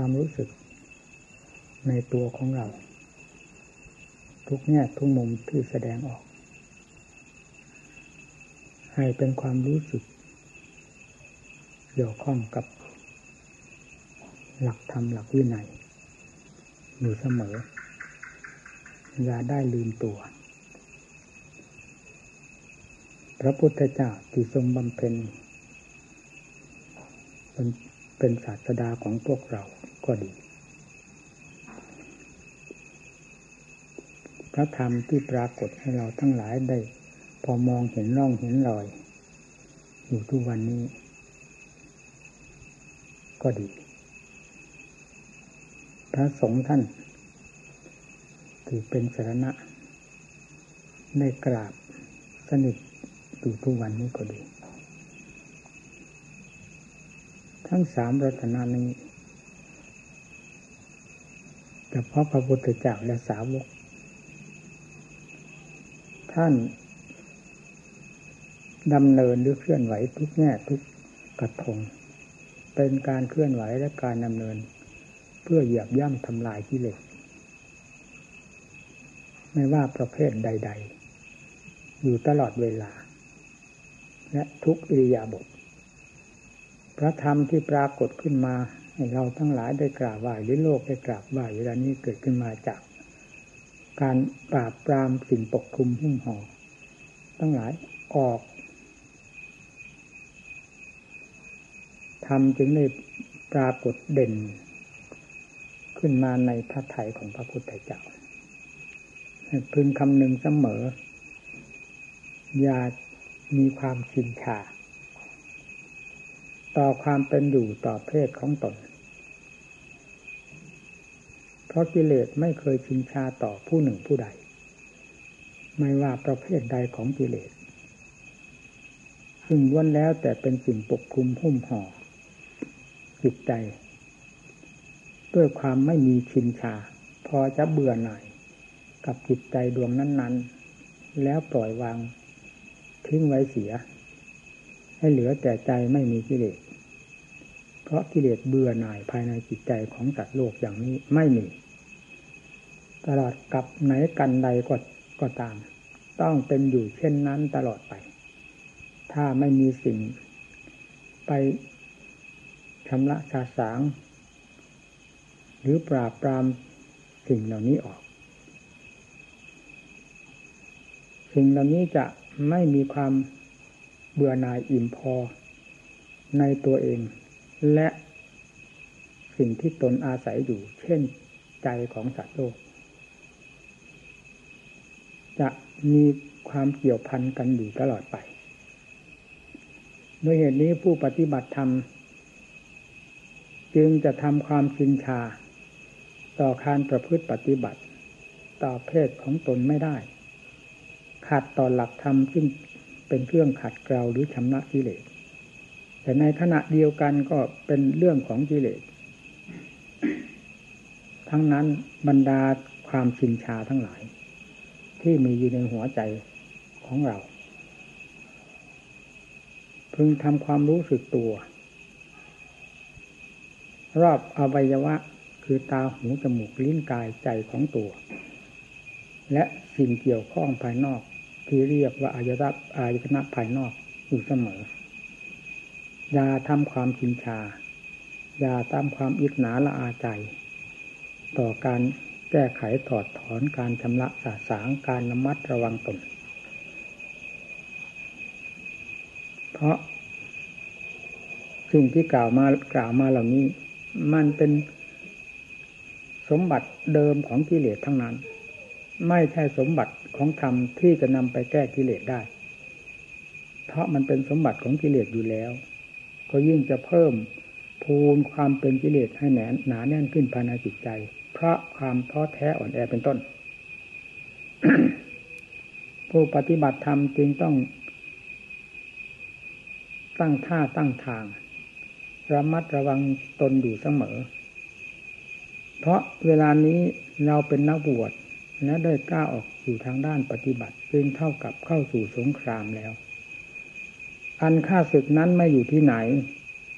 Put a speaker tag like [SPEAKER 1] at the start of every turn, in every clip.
[SPEAKER 1] ความรู้สึกในตัวของเรา ทุกแง่ทุกมุมที่แสดงออก ให้เป็นความรู้สึก เกี่ยวข้องกับ หลักธรรมหลักวินัยอยู่เสมออย่าได้ลืมตัว พระพุทธเจ้าที่ทรงบำเพ็ญเป็นเป็นศาสดาของพวกเรา ก็ดี พระธรรมที่ปรากฏให้เราทั้งหลายได้ พอมองเห็นร่องเห็นรอย อยู่ทุกวันนี้ ก็ดี พระสงฆ์ท่านที่เป็นสารณะได้กราบสนิทอยู่ทุกวันนี้ก็ดี ทั้งสามรัตนานี้ พาะพระพุทธเจ้าและสาวก ท่านดำเนินหรือเคลื่อนไหวทุกแง่ทุกกระทง เป็นการเคลื่อนไหวและการดำเนิน เพื่อเหยียบย่ำทำลายกิเลสไม่ว่าประเภทใด ๆ อยู่ตลอดเวลา และทุกอิริยาบถพระธรรมที่ปรากฏขึ้นมา เราทั้งหลายได้กราบไหว้หรือโลกได้กราบไหว้เวลานี้เกิดขึ้นมาจาก การปราบปรามสิ่งปกคลุมหุ้มห่อทั้งหลายออกธรรมจึงได้ปรากฏเด่น ขึ้นมาในพระไถ่ของพระพุทธเจ้าพึงคำหนึ่งเสมอ อย่ามีความชินชา ต่อความเป็นอยู่ต่อเพศของตน ราะกิเลสไม่เคยชินชาต่อผู้หนึ่งผู้ใด ไม่ว่าประเภทใดของกิเลสซึ่งล้วนแล้วแต่เป็นสิ่งปกคลุมหุ้มห่อจิตใจ ด้วยความไม่มีชินชา พอจะเบื่อหน่ายกับจิตใจดวงนั้น ๆ แล้วปล่อยวางทิ้งไว้เสีย ให้เหลือแต่ใจไม่มีกิเลสเพราะกิเลสเบื่อหน่ายภายในจิตใจของสัตว์โลกอย่างนี้ไม่มี ตลอดกับไหนกันใดก็ก็ตาม ต้องเป็นอยู่เช่นนั้นตลอดไป ถ้าไม่มีสิ่ง ไปชำระสาสาง หรือปราบปรามสิ่งเหล่านี้ออก สิ่งเหล่านี้จะไม่มีความเบื่อหน่ายอิ่มพอในตัวเอง และสิ่งที่ตนอาศัยอยู่ เช่นใจของสัตว์โลก จะมีความเกี่ยวพันกันอยู่ตลอดไปด้วยเหตุนี้ผู้ปฏิบัติธรรม จึงจะทำความชินชา ต่อการประพฤติปฏิบัติ ต่อเพศของตนไม่ได้ ขัดต่อหลักธรรมซึ่งเป็นเครื่องขัดเกลาหรือชำระกิเลสแต่ในขณะเดียวกันก็เป็นเรื่องของกิเลสทั้งนั้นบรรดาความชินชาทั้งหลาย ที่มีอยู่ในหัวใจของเรา พึงทำความรู้สึกตัว รอบอวัยวะคือตาหูจมูกลิ้นกายใจของตัว และสิ่งเกี่ยวข้องภายนอกที่เรียกว่าอายตนะอายตนะภายนอกอยู่เสมอ อย่าทำความชินชา อย่าตามความอิจนาละอาใจ ต่อการ แก้ไขถอดถอนการชำระสาสางการระมัดระวังตน เพราะสิ่งที่กล่าวมากล่าวมาเหล่านี้ มันเป็นสมบัติเดิมของกิเลสทั้งนั้น ไม่ใช่สมบัติของธรรมที่จะนำไปแก้กิเลสได้ เพราะมันเป็นสมบัติของกิเลสอยู่แล้ว ก็ยิ่งจะเพิ่มพูนความเป็นกิเลสให้แน่นหนาแน่นขึ้นภายในจิตใจ เพราะความท้อแท้อ่อนแอเป็นต้น ผู้ปฏิบัติธรรมจึงต้อง ตั้งท่าตั้งทาง ระมัดระวังตนอยู่เสมอ เพราะเวลานี้เราเป็นนักบวชและได้กล้าออกสู่ทางด้านปฏิบัติ จึงเท่ากับเข้าสู่สงครามแล้ว อันค่าศึกนั้นไม่อยู่ที่ไหน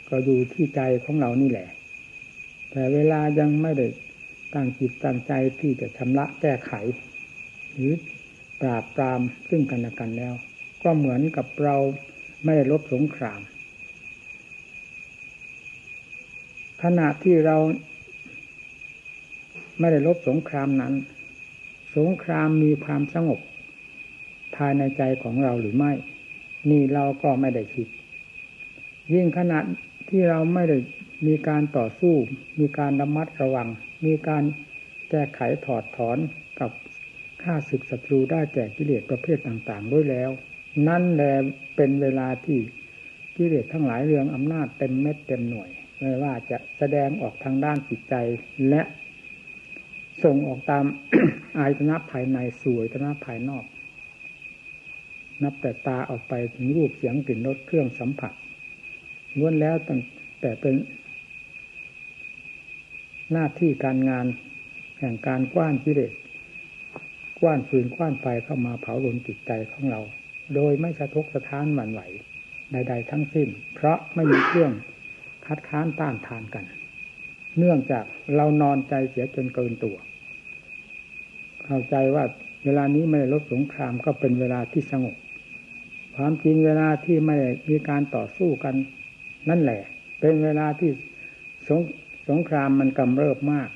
[SPEAKER 1] ก็อยู่ที่ใจของเรานี่แหละ แต่เวลายังไม่ได้ ตั้งจิตตั้งใจที่จะชำระแก้ไข หรือปราบปรามซึ่งกันและกันแล้ว ก็เหมือนกับเราไม่ได้ลบสงคราม ขณะที่เราไม่ได้ลบสงครามนั้น สงครามมีความสงบภายในใจของเราหรือไม่ นี่เราก็ไม่ได้คิด ยิ่งขณะที่เราไม่ได้มีการต่อสู้ มีการระมัดระวัง มีการแก้ไขถอดถอนกับข้าศึกศัตรูได้แก่กิเลสประเภทต่างๆ ด้วยแล้ว นั่นแหละเป็นเวลาที่กิเลสทั้งหลายเรื่องอำนาจเต็มเม็ดเต็มหน่วย ไม่ว่าจะแสดงออกทางด้านจิตใจและส่งออกตามอายตนะภายในสู่อายตนะภายนอก นับแต่ตาออกไปถึงรูปเสียงกลิ่นรสเครื่องสัมผัสล้วนแล้วตั้งแต่เป็น หน้าที่การงานแห่งการกว้านกิเลสกว้านฟืนกว้านไฟเข้ามาเผาลนจิตใจของเรา โดยไม่สะทกสะท้านหวั่นไหวใด ๆ ทั้งสิ้น เพราะไม่มีเครื่องคัดค้านต้านทานกัน เนื่องจากเรานอนใจเสียจนเกินตัว เข้าใจว่าเวลานี้ไม่ได้ลบสงครามก็เป็นเวลาที่สงบความจริงเวลาที่ไม่มีการต่อสู้กัน นั่นแหละ เป็นเวลาที่สง สงครามมันกำเริบมาก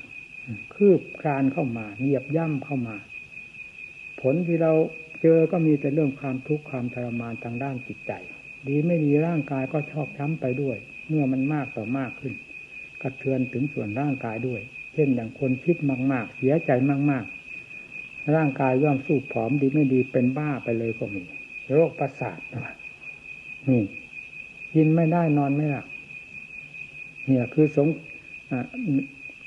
[SPEAKER 1] คืบคลานเข้ามาเหยียบย่ำเข้ามา ผลที่เราเจอก็มีแต่เรื่องความทุกข์ความทรมานทางด้านจิตใจ ดีไม่ดีร่างกายก็ชอกช้ำไปด้วย เมื่อมันมากต่อมากขึ้น กระเทือนถึงส่วนร่างกายด้วย เช่นอย่างคนคิดมาก ๆ เสียใจมาก ๆ ร่างกายย่อมสู้ผอมดีไม่ดีเป็นบ้าไปเลยก็มีโรคประสาทนี่กินไม่ได้นอนไม่หลับเนี่ยคือสง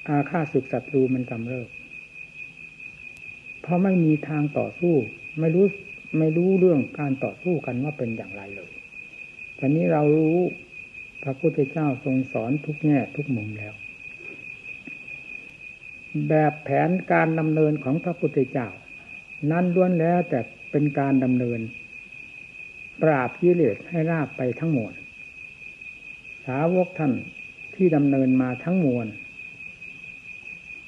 [SPEAKER 1] อาฆาตศึกศัตรูมันกำเริบเพราะไม่มีทางต่อสู้ ไม่รู้ไม่รู้เรื่องการต่อสู้กันว่าเป็นอย่างไรเลยแต่นี้เรารู้พระพุทธเจ้าทรงสอนทุกแง่ทุกมุมแล้ว แบบแผนการดำเนินของพระพุทธเจ้า นั้นล้วนแล้วแต่เป็นการดำเนิน ปราบกิเลสให้ราบไปทั้งหมวลสาวกท่าน ที่ดำเนินมาทั้งมวล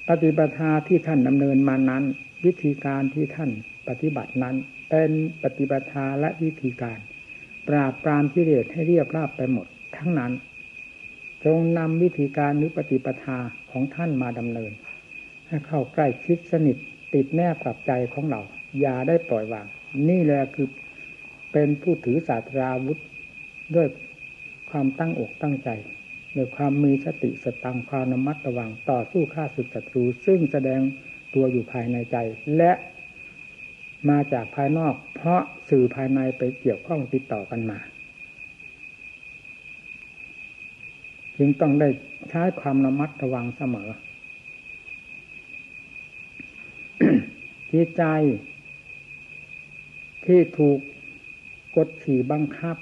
[SPEAKER 1] ปฏิปทาที่ท่านดำเนินมานั้น วิธีการที่ท่านปฏิบัตินั้น เป็นปฏิบัติและวิธีการ ปราบปรามกิเลสให้เรียบราบไปหมดทั้งนั้น จงนำวิธีการหรือปฏิปทาของท่านมาดำเนิน ให้เข้าใกล้ชิดสนิทติดแนบกับใจของเรา อย่าได้ปล่อยวาง นี่แหละคือเป็นผู้ถือศาสตราวุธด้วยความตั้งอกตั้งใจ ด้วยความมีสติสตังความนมัดระวังต่อสู้ข้าศึกศัตรู ซึ่งแสดงตัวอยู่ภายในใจ และมาจากภายนอก เพราะสื่อภายในไปเกี่ยวข้องติดต่อกันมา จึงต้องได้ใช้ความระมัดระวังเสมอจิตใจที่ถูกกดขี่บังคับ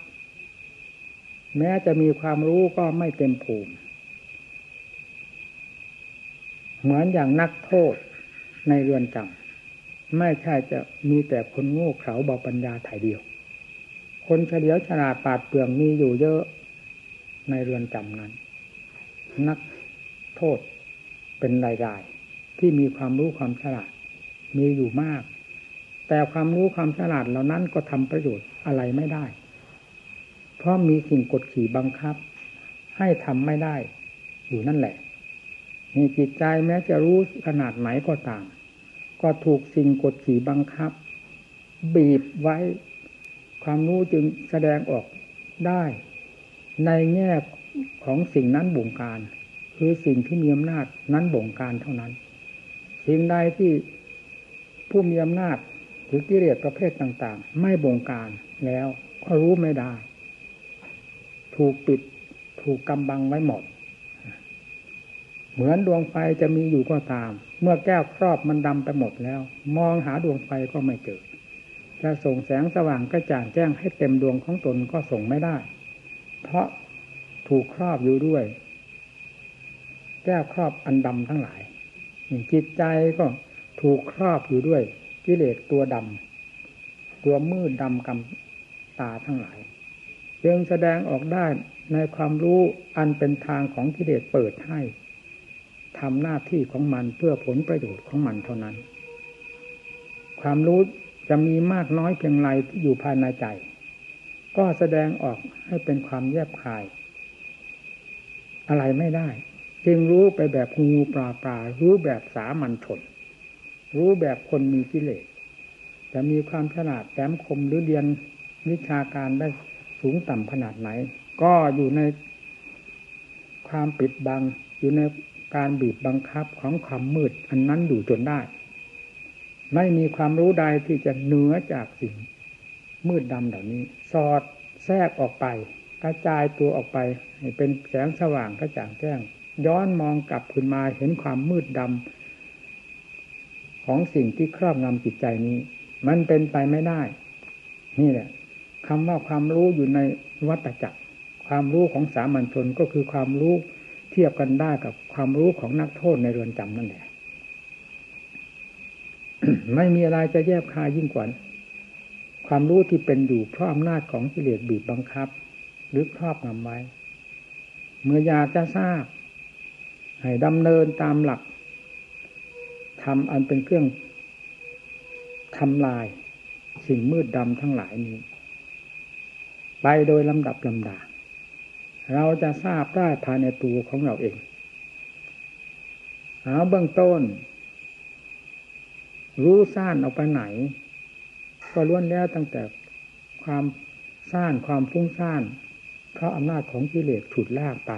[SPEAKER 1] แม้จะมีความรู้ก็ไม่เต็มภูมิ เหมือนอย่างนักโทษในเรือนจำไม่ใช่จะมีแต่คนโง่เขลาเบาปัญญาถ่ายเดียว คนเฉลียวฉลาดปาดเปลืองมีอยู่เยอะในเรือนจำนั้น นักโทษเป็นรายๆที่มีความรู้ความฉลาดมีอยู่มาก แต่ความรู้ความฉลาดเหล่านั้นก็ทำประโยชน์อะไรไม่ได้ เพราะมีสิ่งกดขี่บังคับ ให้ทำไม่ได้ อยู่นั่นแหละ มีจิตใจแม้จะรู้ขนาดไหนก็ตาม ก็ถูกสิ่งกดขี่บังคับ บีบไว้ ความรู้จึงแสดงออกได้ ในแง่ของสิ่งนั้นบ่งการ คือสิ่งที่มีอำนาจนั้นบ่งการเท่านั้น สิ่งใดที่ผู้มีอำนาจหรือกิเลสประเภทต่าง ๆ ไม่บ่งการแล้วก็รู้ไม่ได้ ถูกปิด ถูกกำบังไว้หมด เหมือนดวงไฟจะมีอยู่ก็ตาม เมื่อแก้วครอบมันดำไปหมดแล้ว มองหาดวงไฟก็ไม่เจอจะส่งแสงสว่างกระจ่างแจ้งให้เต็มดวงของตนก็ส่งไม่ได้ เพราะถูกครอบอยู่ด้วย แก้วครอบอันดำทั้งหลายจิตใจก็ถูกครอบอยู่ด้วย กิเลสตัวดำตัวมืดดำกำตาทั้งหลาย จึงแสดงออกได้ในความรู้อันเป็นทางของกิเลสเปิดให้ทำหน้าที่ของมันเพื่อผลประโยชน์ของมันเท่านั้น ความรู้จะมีมากน้อยเพียงไรที่อยู่ภายในใจ ก็แสดงออกให้เป็นความแยบคาย อะไรไม่ได้ จึงรู้ไปแบบงูปลาปลารู้แบบสามัญชน รู้แบบคนมีกิเลสจะมีความฉลาดแหลมคมหรือเรียนวิชาการได้ สูงต่ำขนาดไหน ก็อยู่ในความปิดบัง อยู่ในการบีบบังคับของความมืด อันนั้นอยู่จนได้ ไม่มีความรู้ใดที่จะเหนือจากสิ่งมืดดำเหล่านี้ สอดแทรกออกไป กระจายตัวออกไปให้เป็นแสงสว่างกระจ่างแจ้ง ย้อนมองกลับขึ้นมาเห็นความมืดดำของสิ่งที่ครอบงำจิตใจนี้ มันเป็นไปไม่ได้ นี่แหละ คำว่าความรู้อยู่ในวัตจักร ความรู้ของสามัญชนก็คือความรู้เทียบกันได้กับความรู้ของนักโทษในเรือนจำนั่นแหละไม่มีอะไรจะแยบคายยิ่งกว่าความรู้ที่เป็นอยู่เพราะอำนาจของกิเลสบีบบังคับ หรือครอบงำไว้ เมื่ออยากจะทราบ ให้ดำเนินตามหลักทำอันเป็นเครื่องทำลาย สิ่งมืดดำทั้งหลายนี้ ไปโดยลำดับลำดา เราจะทราบได้ภายในตัวของเราเองเอาเบื้องต้น รู้ซ่านออกไปไหน ก็ล้วนแล้วตั้งแต่ความซ่านความฟุ้งซ่านเพราะอำนาจของกิเลสฉุดลากไป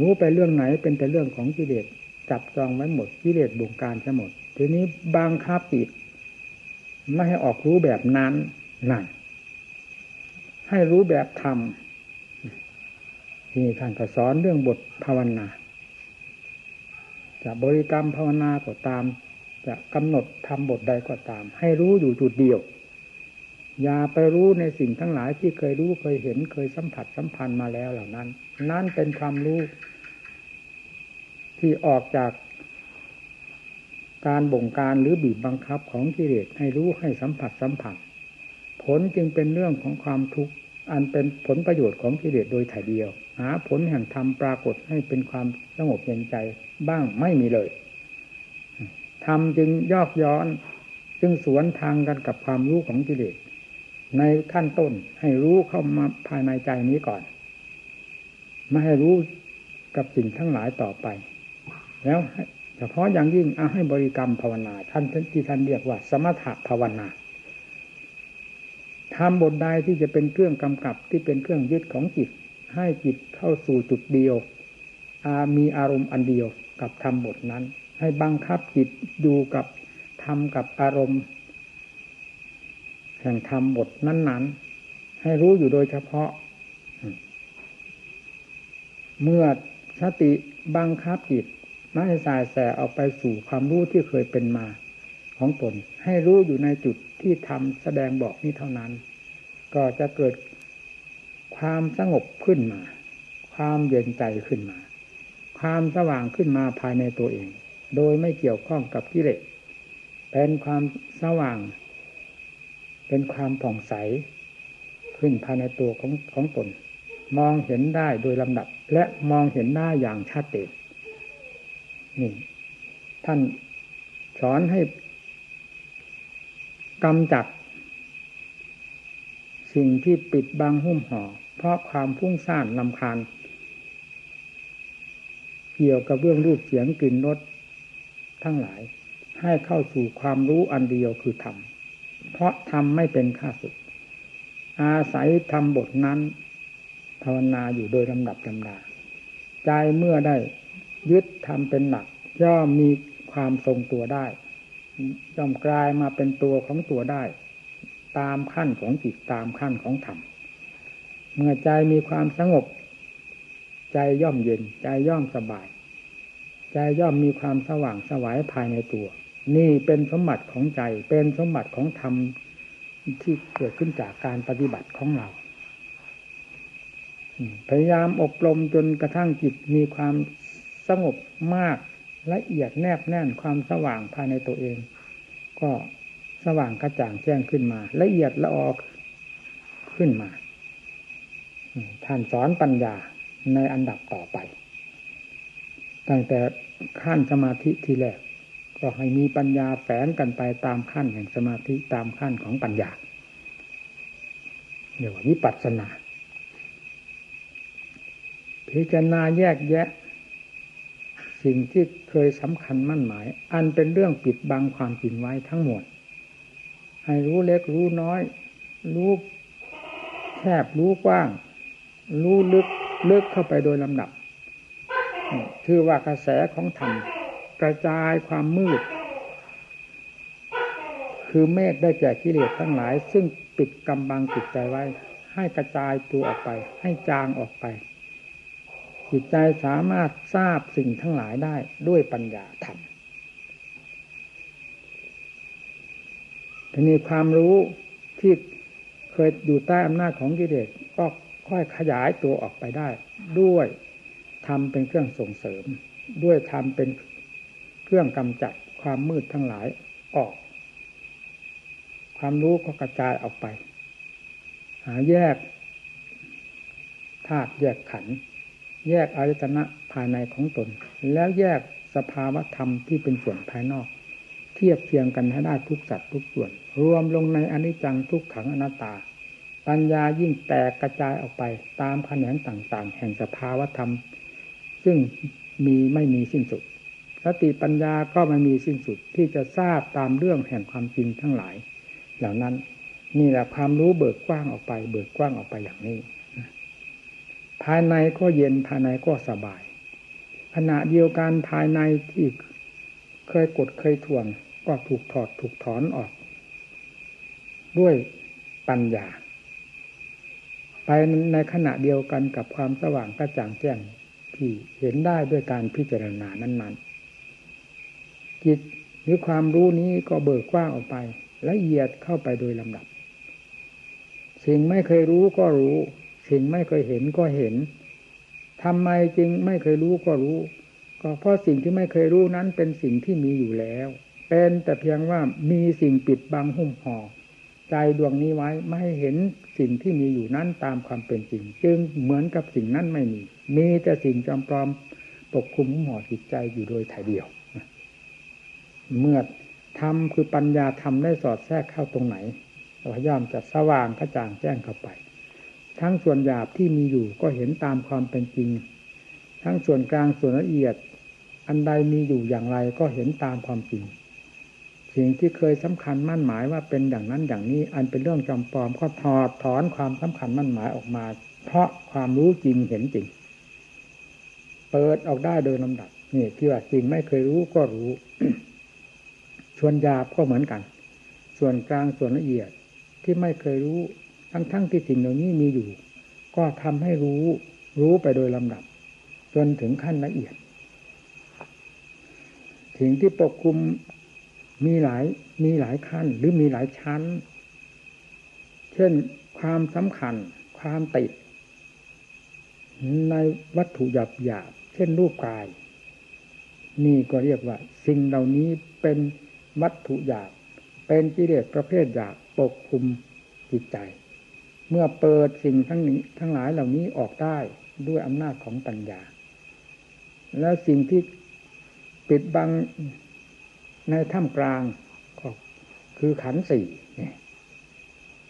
[SPEAKER 1] รู้ไปเรื่องไหนเป็นแต่เรื่องของกิเลสจับจองไว้หมดกิเลสบงการใช่หมด ทีนี้บางคาปิดไม่ให้ออกรู้แบบนั้นนั่น ให้รู้แบบธรรมนี่ท่านก็สอนเรื่องบทภาวนา จะบริกรรมภาวนาก็ตาม จะกำหนดทำบทใดก็ตาม ให้รู้อยู่จุดเดียว อย่าไปรู้ในสิ่งทั้งหลายที่เคยรู้เคยเห็นเคยสัมผัสสัมพันธ์มาแล้วเหล่านั้น นั่นเป็นความรู้ที่ออกจากการบ่งการหรือบีบบังคับของกิเลสให้รู้ให้สัมผัสสัมผัส ผลจึงเป็นเรื่องของความทุกข์อันเป็นผลประโยชน์ของกิเลสโดยถ่ายเดียว หาผลแห่งธรรมปรากฏให้เป็นความสงบเย็นใจบ้างไม่มีเลยธรรมจึงยอกย้อน จึงสวนทางกันกับความรู้ของกิเลสในขั้นต้นให้รู้เข้ามาภายในใจนี้ก่อน ไม่ให้รู้กับสิ่งทั้งหลายต่อไป แล้วเฉพาะอย่างยิ่งเอาให้บริกรรมภาวนาท่านที่ท่านเรียกว่า สมถะภาวนา ทำบทใดที่จะเป็นเครื่องกำกับที่เป็นเครื่องยึดของจิต ให้จิตเข้าสู่จุดเดียวามีอารมณ์อันเดียวกับทำบทนั้น ให้บังคับจิตอยู่กับทำกับอารมณ์ แห่งธรรมบทนั้น ๆ ให้รู้อยู่โดยเฉพาะ เมื่อสติบังคับจิตไม่ให้สายแสออกไปสู่ความรู้ที่เคยเป็นมา ของตน ให้รู้อยู่ในจุดที่ทำแสดงบอกนี้เท่านั้น ก็จะเกิดความสงบขึ้นมา ความเย็นใจขึ้นมา ความสว่างขึ้นมาภายในตัวเอง โดยไม่เกี่ยวข้องกับกิเลสเป็นความสว่าง เป็นความผ่องใส ขึ้นภายในตัวของของตน มองเห็นได้โดยลำดับ และมองเห็นได้อย่างชัดเจนนี่ท่านสอนให้ กำจัด สิ่งที่ปิดบังหุ้มห่อ เพราะความพุ่งซ่านลำคาญ เกี่ยวกับเรื่องรูปเสียงกลิ่นรสทั้งหลายให้เข้าสู่ความรู้อันเดียวคือธรรม เพราะธรรมไม่เป็นข้าศึก อาศัยธรรมบทนั้น ภาวนาอยู่โดยลำดับลำดา ใจเมื่อได้ยึดธรรมเป็นหลักย่อมมีความทรงตัวได้ ย่อมกลายมาเป็นตัวของตัวได้ ตามขั้นของจิตตามขั้นของธรรมเมื่อใจมีความสงบ ใจย่อมเย็น ใจย่อมสบาย ใจย่อมมีความสว่างสวายภายในตัว นี่เป็นสมบัติของใจเป็นสมบัติของธรรมที่เกิดขึ้นจากการปฏิบัติของเราพยายามอบรมจนกระทั่งจิตมีความสงบมาก ละเอียดแนบแน่นความสว่างภายในตัวเอง ก็สว่างกระจ่างแจ้งขึ้นมา ละเอียดละออกขึ้นมาท่านสอนปัญญาในอันดับต่อไป ตั้งแต่ขั้นสมาธิทีแรกก็ให้มีปัญญาแฝงกันไปตามขั้นแห่งสมาธิตามขั้นของปัญญาเรียกว่าวิปัสสนา พิจารณาแยกแยะ สิ่งที่เคยสำคัญมั่นหมาย อันเป็นเรื่องปิดบังความจริงไว้ทั้งหมด ให้รู้เล็กรู้น้อย รู้แคบรู้กว้าง รู้ลึกลึกเข้าไปโดยลำดับคือว่ากระแสของธรรมกระจายความมืด คือเมฆได้แก่กิเลสทั้งหลาย ซึ่งปิดกำบังจิตใจไว้ ให้กระจายตัวออกไป ให้จางออกไป จิตใจสามารถทราบสิ่งทั้งหลายได้ด้วยปัญญาธรรมทีนี้ความรู้ที่เคยอยู่ใต้อำนาจของกิเลสก็ค่อยขยายตัวออกไปได้ ด้วยทำเป็นเครื่องส่งเสริม ด้วยทำเป็นเครื่องกำจัดความมืดทั้งหลายออก ความรู้ก็กระจายออกไป หาแยกธาตุแยกขัน แยกอายตนะภายในของตน แล้วแยกสภาวธรรมที่เป็นส่วนภายนอก เทียบเทียงกันให้ได้ทุกสัตว์ทุกส่วน รวมลงในอนิจจังทุกขังอนัตตา ปัญญายิ่งแตกกระจายออกไปตามแขนงต่างๆ แห่งสภาวธรรม ซึ่งมีไม่มีสิ้นสุดสติปัญญาก็ไม่มีสิ้นสุดที่จะทราบตามเรื่องแห่งความจริงทั้งหลาย เหล่านั้นนี่แหละความรู้เบิกกว้างออกไป เบิกกว้างออกไปอย่างนี้ ภายในก็เย็นภายในก็สบาย ขณะเดียวกันภายในที่เคยกดเคยทวงก็ถูกถอดถูกถอนออก ด้วยปัญญา ไปในขณะเดียวกันกับความสว่างกระจ่างแจ้งที่เห็นได้ด้วยการพิจารณานั้นๆจิตหรือความรู้นี้ก็เบิกกว้างออกไปละเอียดเข้าไปโดยลำดับ สิ่งไม่เคยรู้ก็รู้ สิ่งไม่เคยเห็นก็เห็นทำไมจึงไม่เคยรู้ก็รู้ ก็เพราะสิ่งที่ไม่เคยรู้นั้นเป็นสิ่งที่มีอยู่แล้ว เป็นแต่เพียงว่ามีสิ่งปิดบังหุ้มห่อใจดวงนี้ไว้ไม่ให้เห็นสิ่งที่มีอยู่นั้นตามความเป็นจริง จึงเหมือนกับสิ่งนั้นไม่มี มีแต่สิ่งจำปลอมปกคลุมหุ้มห่อจิตใจอยู่โดยถ่ายเดียว เมื่อทำคือปัญญาทำได้สอดแทรกเข้าตรงไหนพยายามจะสว่างกระจ่างแจ้งเข้าไป ทั้งส่วนหยาบที่มีอยู่ก็เห็นตามความเป็นจริง ทั้งส่วนกลางส่วนละเอียด อันใดมีอยู่อย่างไรก็เห็นตามความจริง สิ่งที่เคยสำคัญมั่นหมายว่าเป็นอย่างนั้นอย่างนี้ อันเป็นเรื่องจำปลอมก็ถอดถอนความสำคัญมั่นหมายออกมา เพราะความรู้จริงเห็นจริง เปิดออกได้โดยลำดับนี่ที่ว่าสิ่งไม่เคยรู้ก็รู้ ส่วนหยาบก็เหมือนกัน ส่วนกลางส่วนละเอียดที่ไม่เคยรู้ ทั้งๆทที่สิ่งเหล่านี้มีอยู่ ก็ทำให้รู้รู้ไปโดยลำดับ จนถึงขั้นละเอียดสิ่งที่ปกคลุมมีหลายมีหลายขั้นหรือมีหลายชั้น เช่นความสำคัญความติด ในวัตถุหยาบหยาบเช่นรูปกาย นี่ก็เรียกว่า สิ่งเหล่านี้เป็นวัตถุหยาบเป็นกิเลสประเภทหยาบปกคลุมจิตใจ เมื่อเปิดสิ่งทั้งนี้ทั้งหลายเหล่านี้ออกได้ด้วยอำนาจของปัญญา แล้วสิ่งที่ปิดบังในถ้ำกลางก็คือขันสี่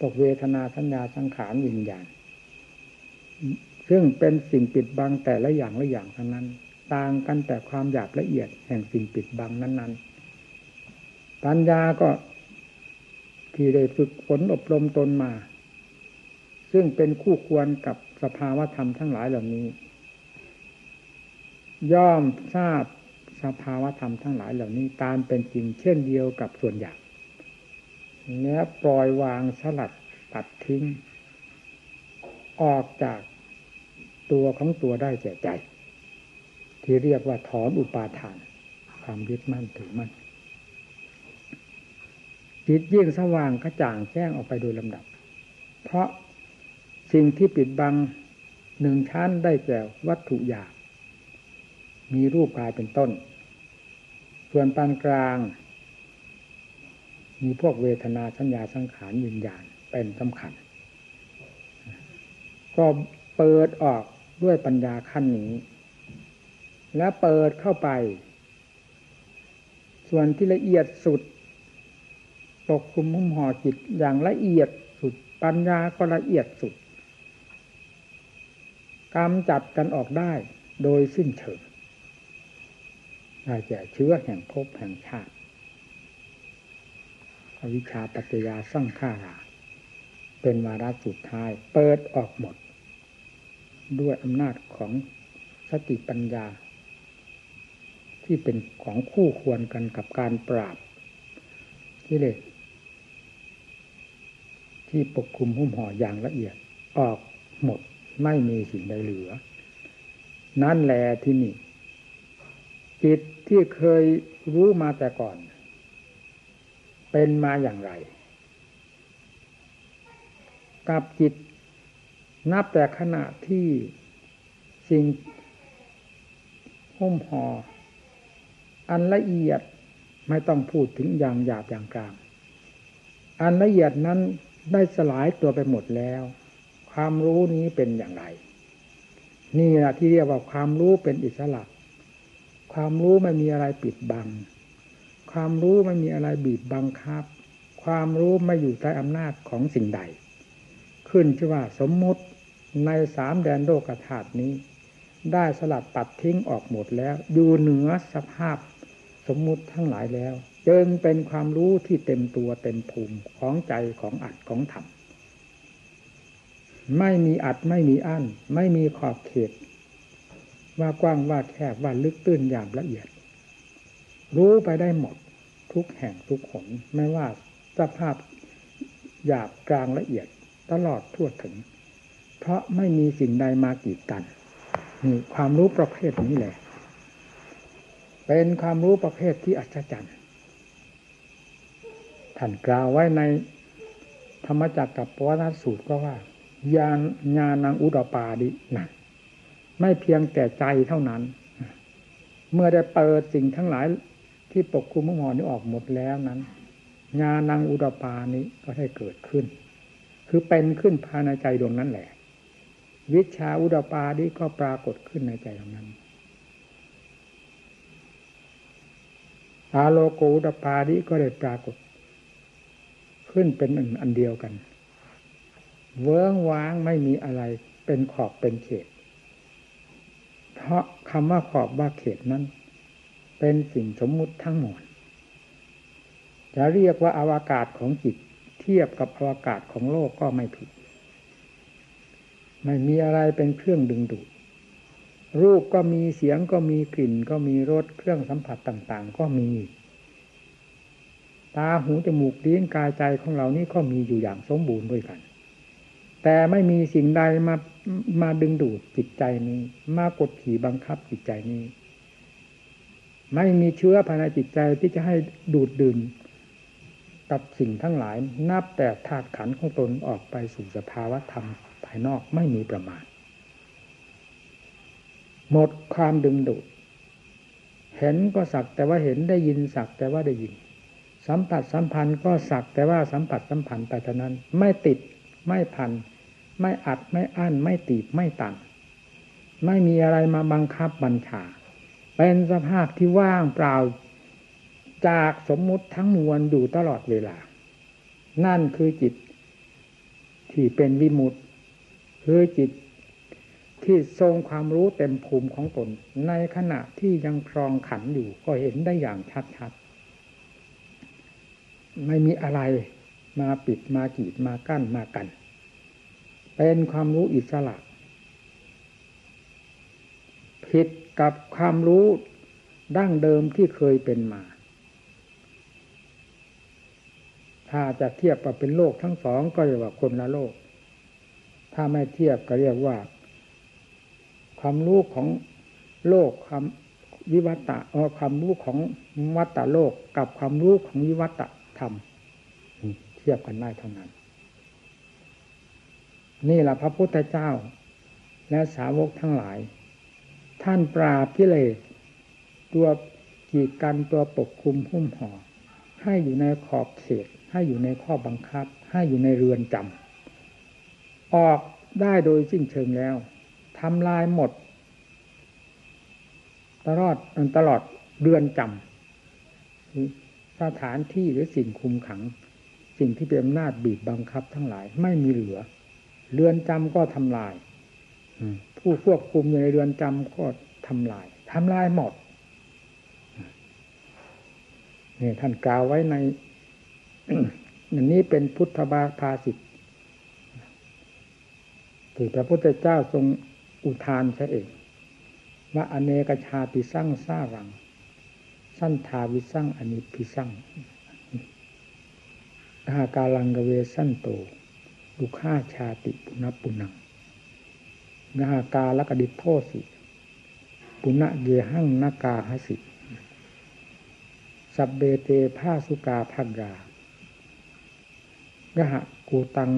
[SPEAKER 1] ตกเวทนาสัญญาสังขารวิญญาณ ซึ่งเป็นสิ่งปิดบังแต่ละอย่างละอย่างทั้งนั้น ต่างกันแต่ความหยาบละเอียดแห่งสิ่งปิดบังนั้น ๆ ปัญญาก็ที่ได้ฝึกฝนอบรมตนมา ซึ่งเป็นคู่ควรกับสภาวธรรมทั้งหลายเหล่านี้ ย่อมทราบสภาวธรรมทั้งหลายเหล่านี้ตามเป็นจริงเช่นเดียวกับส่วนใหญ่แล้วปล่อยวางสลัดตัดทิ้ง ออกจากตัวของตัวได้แก่ใจ ที่เรียกว่าถอนอุปาทาน ความยึดมั่นถือมั่นจิตยิ่งสว่างกระจ่างแจ้งออกไปโดยลำดับ เพราะ สิ่งที่ปิดบังหนึ่งชั้นได้แก่วัตถุหยาบมีรูปกายเป็นต้น ส่วนปานกลาง มีพวกเวทนาสัญญาสังขารวิญญาณเป็นสำคัญ ก็เปิดออกด้วยปัญญาขั้นนี้ แล้วเปิดเข้าไป ส่วนที่ละเอียดสุดปกคุมหุ้มห่อจิตอย่างละเอียดสุดปัญญาก็ละเอียดสุด กำจัดกันออกได้โดยสิ้นเชิงได้แก่เชื้อแห่งภพแห่งชาติอวิชชาปัจจยาสร้างข้าราเป็นวาระสุดท้ายเปิดออกหมด ด้วยอำนาจของสติปัญญา ที่เป็นของคู่ควรกันกับการปราบกิเลสที่ปกคลุมหุ้มห่ออย่างละเอียดออกหมด ไม่มีสิ่งใดเหลือ นั่นแหละที่นี่ จิตที่เคยรู้มาแต่ก่อน เป็นมาอย่างไร กับจิตนับแต่ขณะที่สิ่งหุ้มห่ออันละเอียดไม่ต้องพูดถึงอย่างหยาบอย่างกลาง อันละเอียดนั้นได้สลายตัวไปหมดแล้ว ความรู้นี้เป็นอย่างไร นี่แหละที่เรียกว่าความรู้เป็นอิสระ ความรู้ไม่มีอะไรปิดบัง ความรู้ไม่มีอะไรบีบบังคับ ความรู้ไม่อยู่ใต้อำนาจของสิ่งใด ขึ้นชื่อว่าสมมุติในสามแดนโลกธาตุนี้ ได้สลัดตัดทิ้งออกหมดแล้ว อยู่เหนือสภาพสมมุติทั้งหลายแล้วจึงเป็นความรู้ที่เต็มตัวเต็มภูมิของใจของอัดของธรรม ไม่มีอัดไม่มีอั้น ไม่มีขอบเขต ว่ากว้างว่าแคบว่าลึกตื้นอย่างละเอียด รู้ไปได้หมดทุกแห่งทุกขนไม่ว่าสภาพหยาบกลางละเอียดตลอดทั่วถึง เพราะไม่มีสิ่งใดมากีดกันนี่ความรู้ประเภทนี้แหละ เป็นความรู้ประเภทที่อัศจรรย์ท่านกล่าวไว้ในธรรมจักรกับปวัตสูตรก็ว่า ญาณญาณังอุตปาดินั่นไม่เพียงแต่ใจเท่านั้น เมื่อได้เปิดสิ่งทั้งหลายที่ปกคลุมมุมหอนี้ออกหมดแล้วนั้นญาณังอุตปานี้ก็ได้เกิดขึ้น คือเป็นขึ้นภายในใจดวงนั้นแหละ วิชาอุตปานี้ก็ปรากฏขึ้นในใจดวงนั้นอาโลโกอุตปานี้ก็ได้ปรากฏ ขึ้นเป็นอันเดียวกัน เวิ้งว้างไม่มีอะไรเป็นขอบเป็นเขต เพราะคำว่าขอบว่าเขตนั้น เป็นสิ่งสมมุติทั้งหมด จะเรียกว่าอาวากาศของจิตเทียบกับอวกาศของโลกก็ไม่ผิด ไม่มีอะไรเป็นเครื่องดึงดูด รูปก็มีเสียงก็มีกลิ่น ก็มีรสเครื่องสัมผัสต่าง ๆ ก็มี ตาหูจมูกลิ้นกายใจของเรานี่ก็มีอยู่อย่างสมบูรณ์ด้วยกัน แต่ไม่มีสิ่งใดมามาดึงดูดจิตใจนี้ มากดขี่บังคับจิตใจนี้ ไม่มีเชื้อภายในจิตใจที่จะให้ดูดดื่มกับสิ่งทั้งหลาย นับแต่ธาตุขันของตนออกไปสู่สภาวะธรรมภายนอกไม่มีประมาณ หมดความดึงดูด เห็นก็สักแต่ว่าเห็นได้ยินสักแต่ว่าได้ยิน สัมผัสสัมพันธ์ก็สักแต่ว่าสัมผัสสัมพันธ์ไปเท่านั้น ไม่ติดไม่พัน ไม่อัดไม่อั้นไม่ตีบไม่ตัน ไม่มีอะไรมาบังคับบัญชา เป็นสภาพที่ว่างเปล่าจากสมมุติทั้งมวลอยู่ตลอดเวลา นั่นคือจิตที่เป็นวิมุตติคือจิตที่ทรงความรู้เต็มภูมิของตน ในขณะที่ยังครองขันอยู่ก็เห็นได้อย่างชัดๆ ไม่มีอะไรมาปิดมากีดมากั้นมากัน เป็นความรู้อิสระผิดกับความรู้ดั้งเดิมที่เคยเป็นมา ถ้าจะเทียบกับเป็นโลกทั้งสองก็เรียกว่าคนละโลก ถ้าไม่เทียบก็เรียกว่า ความรู้ของโลกความวิวัตะความรู้ของวัตตะโลกกับความรู้ของวิวัตะธรรมเทียบกันได้เท่านั้น นี่แหละพระพุทธเจ้า และสาวกทั้งหลาย ท่านปราบกิเลสตัวกีดกันตัวปกคุมหุ้มห่อให้อยู่ในขอบเขตให้อยู่ในข้อบังคับ ให้อยู่ในเรือนจำออกได้โดยสิ้นเชิงแล้วทำลายหมด ตลอดตลอดเดือนจำสถานที่หรือสิ่งคุมขัง สิ่งที่เป็นอำนาจบีบบังคับทั้งหลายไม่มีเหลือ เรือนจำก็ทำลายผู้ควบคุมอยู่ในเรือนจำก็ทำลายทำลายหมดนี่ท่านกล่าวไว้ในอันนี้เป็นพุทธบาภาสิทธิ์ที่พระพุทธเจ้าทรงอุทานใช่เองว่าอเนกชาติสร้างสร้ารัง สั้นทาวิสั่งอนิพิสั่งอาการังกเวสั้นโต ดุข้าชาติปุณปุนังนาหากาลกดิโทสิปุณะเยหังนากาหสิ สับเบเตผ้าสุกาภักรากะกูตัง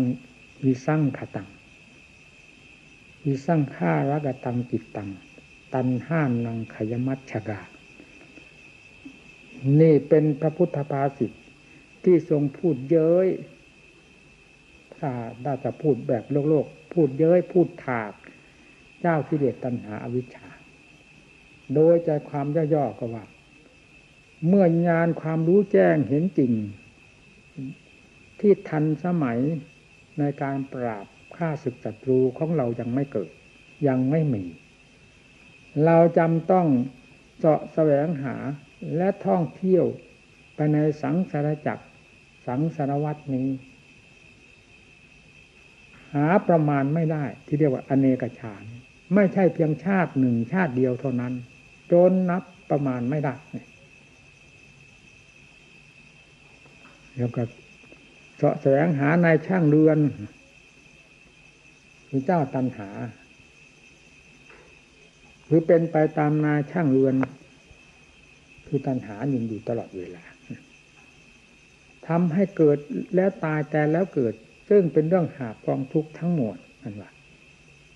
[SPEAKER 1] วิสั่งขตังวิสั่งฆ่ารักตังจิตตัง ตันห้านังขยมัชกา นี่เป็นพระพุทธภาษิตที่ทรงพูดเย้ย ได้จะพูดแบบโลกโลก พูดเย้ยพูดถาก เจ้ากิเลสตัณหาอาวิชชา โดยใจความย่อๆก็ว่า เมื่องานความรู้แจ้งเห็นจริง ที่ทันสมัยในการปราบฆ่าศึกศัตรูของเรายังไม่เกิด ยังไม่มี เราจำต้องเจาะแสวงหาและท่องเที่ยวไปในสังสารจักรสังสารวัตนี้ หาประมาณไม่ได้ ที่เรียกว่าอเนกชาติไม่ใช่เพียงชาติหนึ่งชาติเดียวเท่านั้น จนนับประมาณไม่ได้แล้วก็เสาะแสวงหาในช่างเรือนคือเจ้าตันหาคือเป็นไปตามนายช่างเรือน คือตันหาอยู่อยู่ตลอดเวลาทำให้เกิดแล้วตายแต่แล้วเกิด ซึ่งเป็นเรื่องหากองทุกข์ทั้งหมดนั่นว่า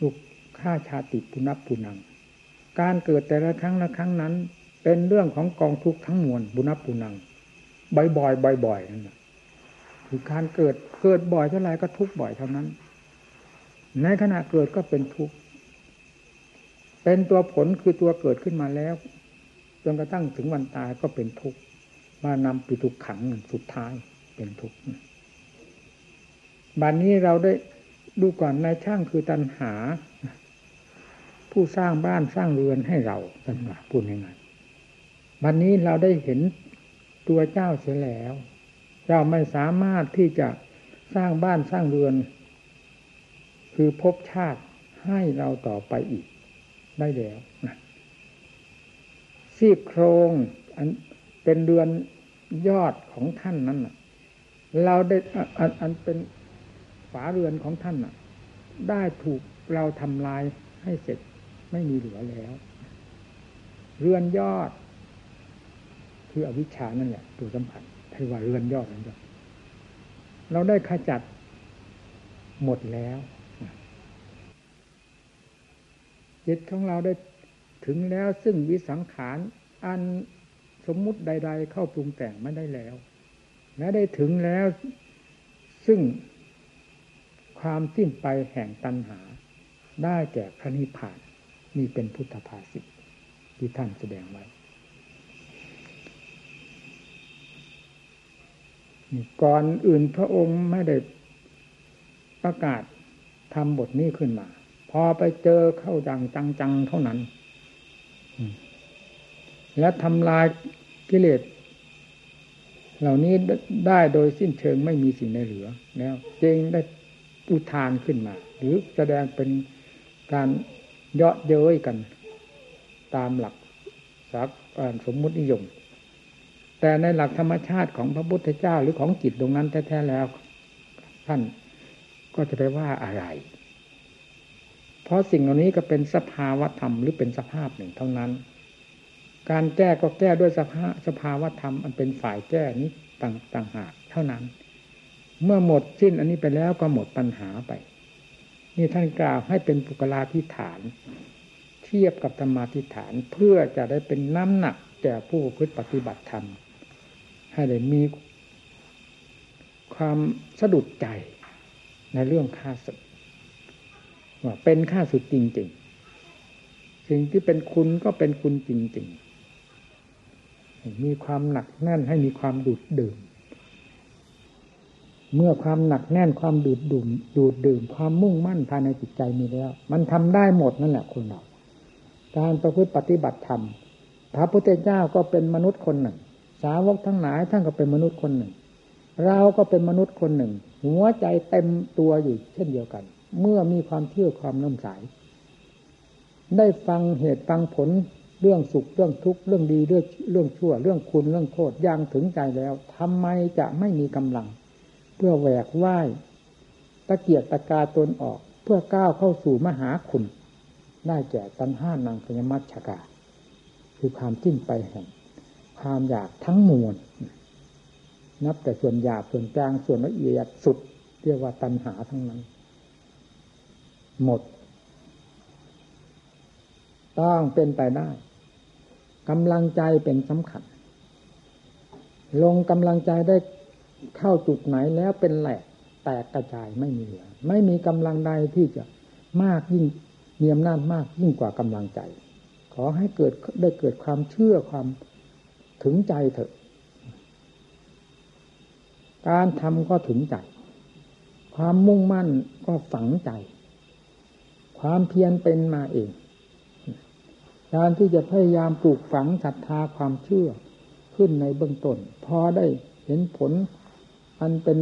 [SPEAKER 1] ลูกฆ่าชาติปุนับปุนัง การเกิดแต่ละครั้งละครั้งนั้น เป็นเรื่องของกองทุกข์ทั้งมวลบุนับปุนัง บ่อยๆบ่อยๆนั่นแหละคือการเกิดเกิดบ่อยเท่าไรก็ทุกบ่อยเท่านั้น ในขณะเกิดก็เป็นทุกข์เป็นตัวผลคือตัวเกิดขึ้นมาแล้วจนกระทั่งถึงวันตายก็เป็นทุกข์มานำปิทุกขังสุดท้ายเป็นทุกข์ บัดนนี้เราได้ดูก่อนนายช่างคือตัณหา ผู้สร้างบ้านสร้างเรือนให้เราตัณหาพูดยังไงบัดนนี้เราได้เห็นตัวเจ้าเสียแล้วเจ้าไม่สามารถที่จะสร้างบ้านสร้างเรือน คือพบชาติให้เราต่อไปอีก ได้แล้วนะซี่โครงอันเป็นเรือนยอดของท่านนั้นเราได้อันอันเป็น ฝาเรือนของท่านน่ะ ได้ถูกเราทำลายให้เสร็จไม่มีเหลือแล้ว เรือนยอด คืออวิชชานั่นแหละตัวสัมผัสให้ว่าเรือนยอดเรือนยอดเราได้ขจัดหมดแล้วจิตของเราได้ถึงแล้วซึ่งวิสังขารอันสมมุติใด ๆ เข้าปรุงแต่งไม่ได้แล้ว และได้ถึงแล้วซึ่ง ความสิ้นไปแห่งตัณหา ได้แก่พระนิพพานนี่เป็นพุทธภาษิตที่ท่านแสดงไว้ก่อนอื่นพระองค์ไม่ได้ประกาศทำบทนี้ขึ้นมา พอไปเจอเข้าอย่างจังๆเท่านั้น และทำลายกิเลสเหล่านี้ได้โดยสิ้นเชิงไม่มีสิ่งใดเหลือ แล้วจึงได้ อุทานขึ้นมา หรือแสดงเป็นการเยาะเย้ยกัน ตามหลักสักสมมุตินิยม แต่ในหลักธรรมชาติของพระพุทธเจ้าหรือของจิตตรงนั้นแท้ๆแล้ว ท่านก็จะไปว่าอะไร เพราะสิ่งเหล่านี้ก็เป็นสภาวธรรมหรือเป็นสภาพหนึ่งเท่านั้น การแก้ก็แก้ด้วยสภาสภาวธรรมอันเป็นฝ่ายแก้นี้ต่างต่างหากเท่านั้น เมื่อหมดสิ้นอันนี้ไปแล้วก็หมดปัญหาไป นี่ท่านกล่าวให้เป็นปุกลาธิฐาน เทียบกับธรรมาธิฐานเพื่อจะได้เป็นน้ำหนักแก่ผู้พฤติปฏิบัติธรรม ให้ได้มีความสะดุดใจในเรื่องค่าสุดว่าเป็นค่าสุดจริงสิ่งที่เป็นคุณก็เป็นคุณจริงๆ มีความหนักแน่นให้มีความดูดดื่ม เมื่อความหนักแน่นความดูดดื่มดูดดื่มความมุ่งมั่นภายในจิตใจมีแล้ว มันทำได้หมดนั่นแหละคนเราการประพฤติปฏิบัติธรรมพระพุทธเจ้าก็เป็นมนุษย์คนหนึ่ง สาวกทั้งหลายท่านก็เป็นมนุษย์คนหนึ่ง เราก็เป็นมนุษย์คนหนึ่ง หัวใจเต็มตัวอยู่เช่นเดียวกัน เมื่อมีความเชื่อความน้ำใสได้ฟังเหตุฟังผลเรื่องสุขเรื่องทุกข์เรื่องดีเรื่องเรื่องชั่ว เรื่องคุณเรื่องโทษยังถึงใจแล้วทำไมจะไม่มีกำลัง พื่อแหวกว่ายตะเกียกตะกาตนออก เพื่อก้าวเข้าสู่มหาคุณ ได้แก่ตัณห้านังพยมัชกา คือความจิ้นไปแห่ง ความอยากทั้งมวลนับแต่ส่วนหยาบส่วนกลางส่วนละเอียดสุด เรียกว่าตัณหาทั้งนั้น หมด ต้องเป็นไปได้กำลังใจเป็นสำคัญ ลงกำลังใจได้ เข้าจุดไหนแล้วเป็นแหลกแตกกระจายไม่มีเหลือไม่มีกำลังใดที่จะมากยิ่งมีอำนาจมากยิ่งกว่ากำลังใจ ขอให้เกิดได้เกิดความเชื่อความถึงใจเถอะ การทำก็ถึงใจ ความมุ่งมั่นก็ฝังใจ ความเพียรเป็นมาเอง การที่จะพยายามปลูกฝังศรัทธาความเชื่อขึ้นในเบื้องต้นพอได้เห็นผล อันเป็น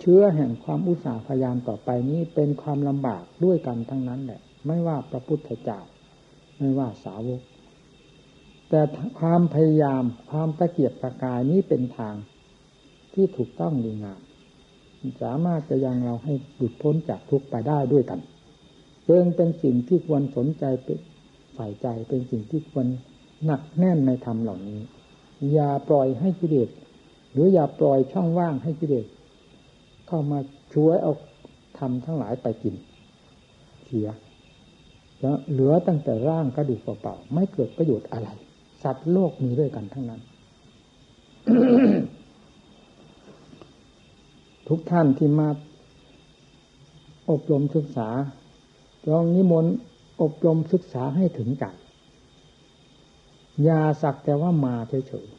[SPEAKER 1] เชื้อแห่งความอุตสาห์พยายามต่อไปนี้เป็นความลำบากด้วยกันทั้งนั้นแหละ ไม่ว่าพระพุทธเจ้าไม่ว่าสาวก แต่ความพยายามความตะเกียบตะกายนี้เป็นทางที่ถูกต้องดีงามสามารถจะยังเราให้หลุดพ้นจากทุกข์ไปได้ด้วยกันจึงเป็นสิ่งที่ควรสนใจฝ่ายใจเป็นสิ่งที่ควรหนักแน่นในธรรมเหล่านี้ อย่าปล่อยให้กิเลส หรืออย่าปล่อยช่องว่างให้กิเลสเข้ามาช่วยเอาธรรมทั้งหลายไปกินเสียแล้วเหลือตั้งแต่ร่างกระดูกเปล่าๆไม่เกิดประโยชน์อะไร สัตว์โลกมีด้วยกันทั้งนั้น ทุกท่านที่มาอบรมศึกษาลองนิมนต์อบรมศึกษาให้ถึงใจอย่าสักแต่ว่ามาเฉยๆ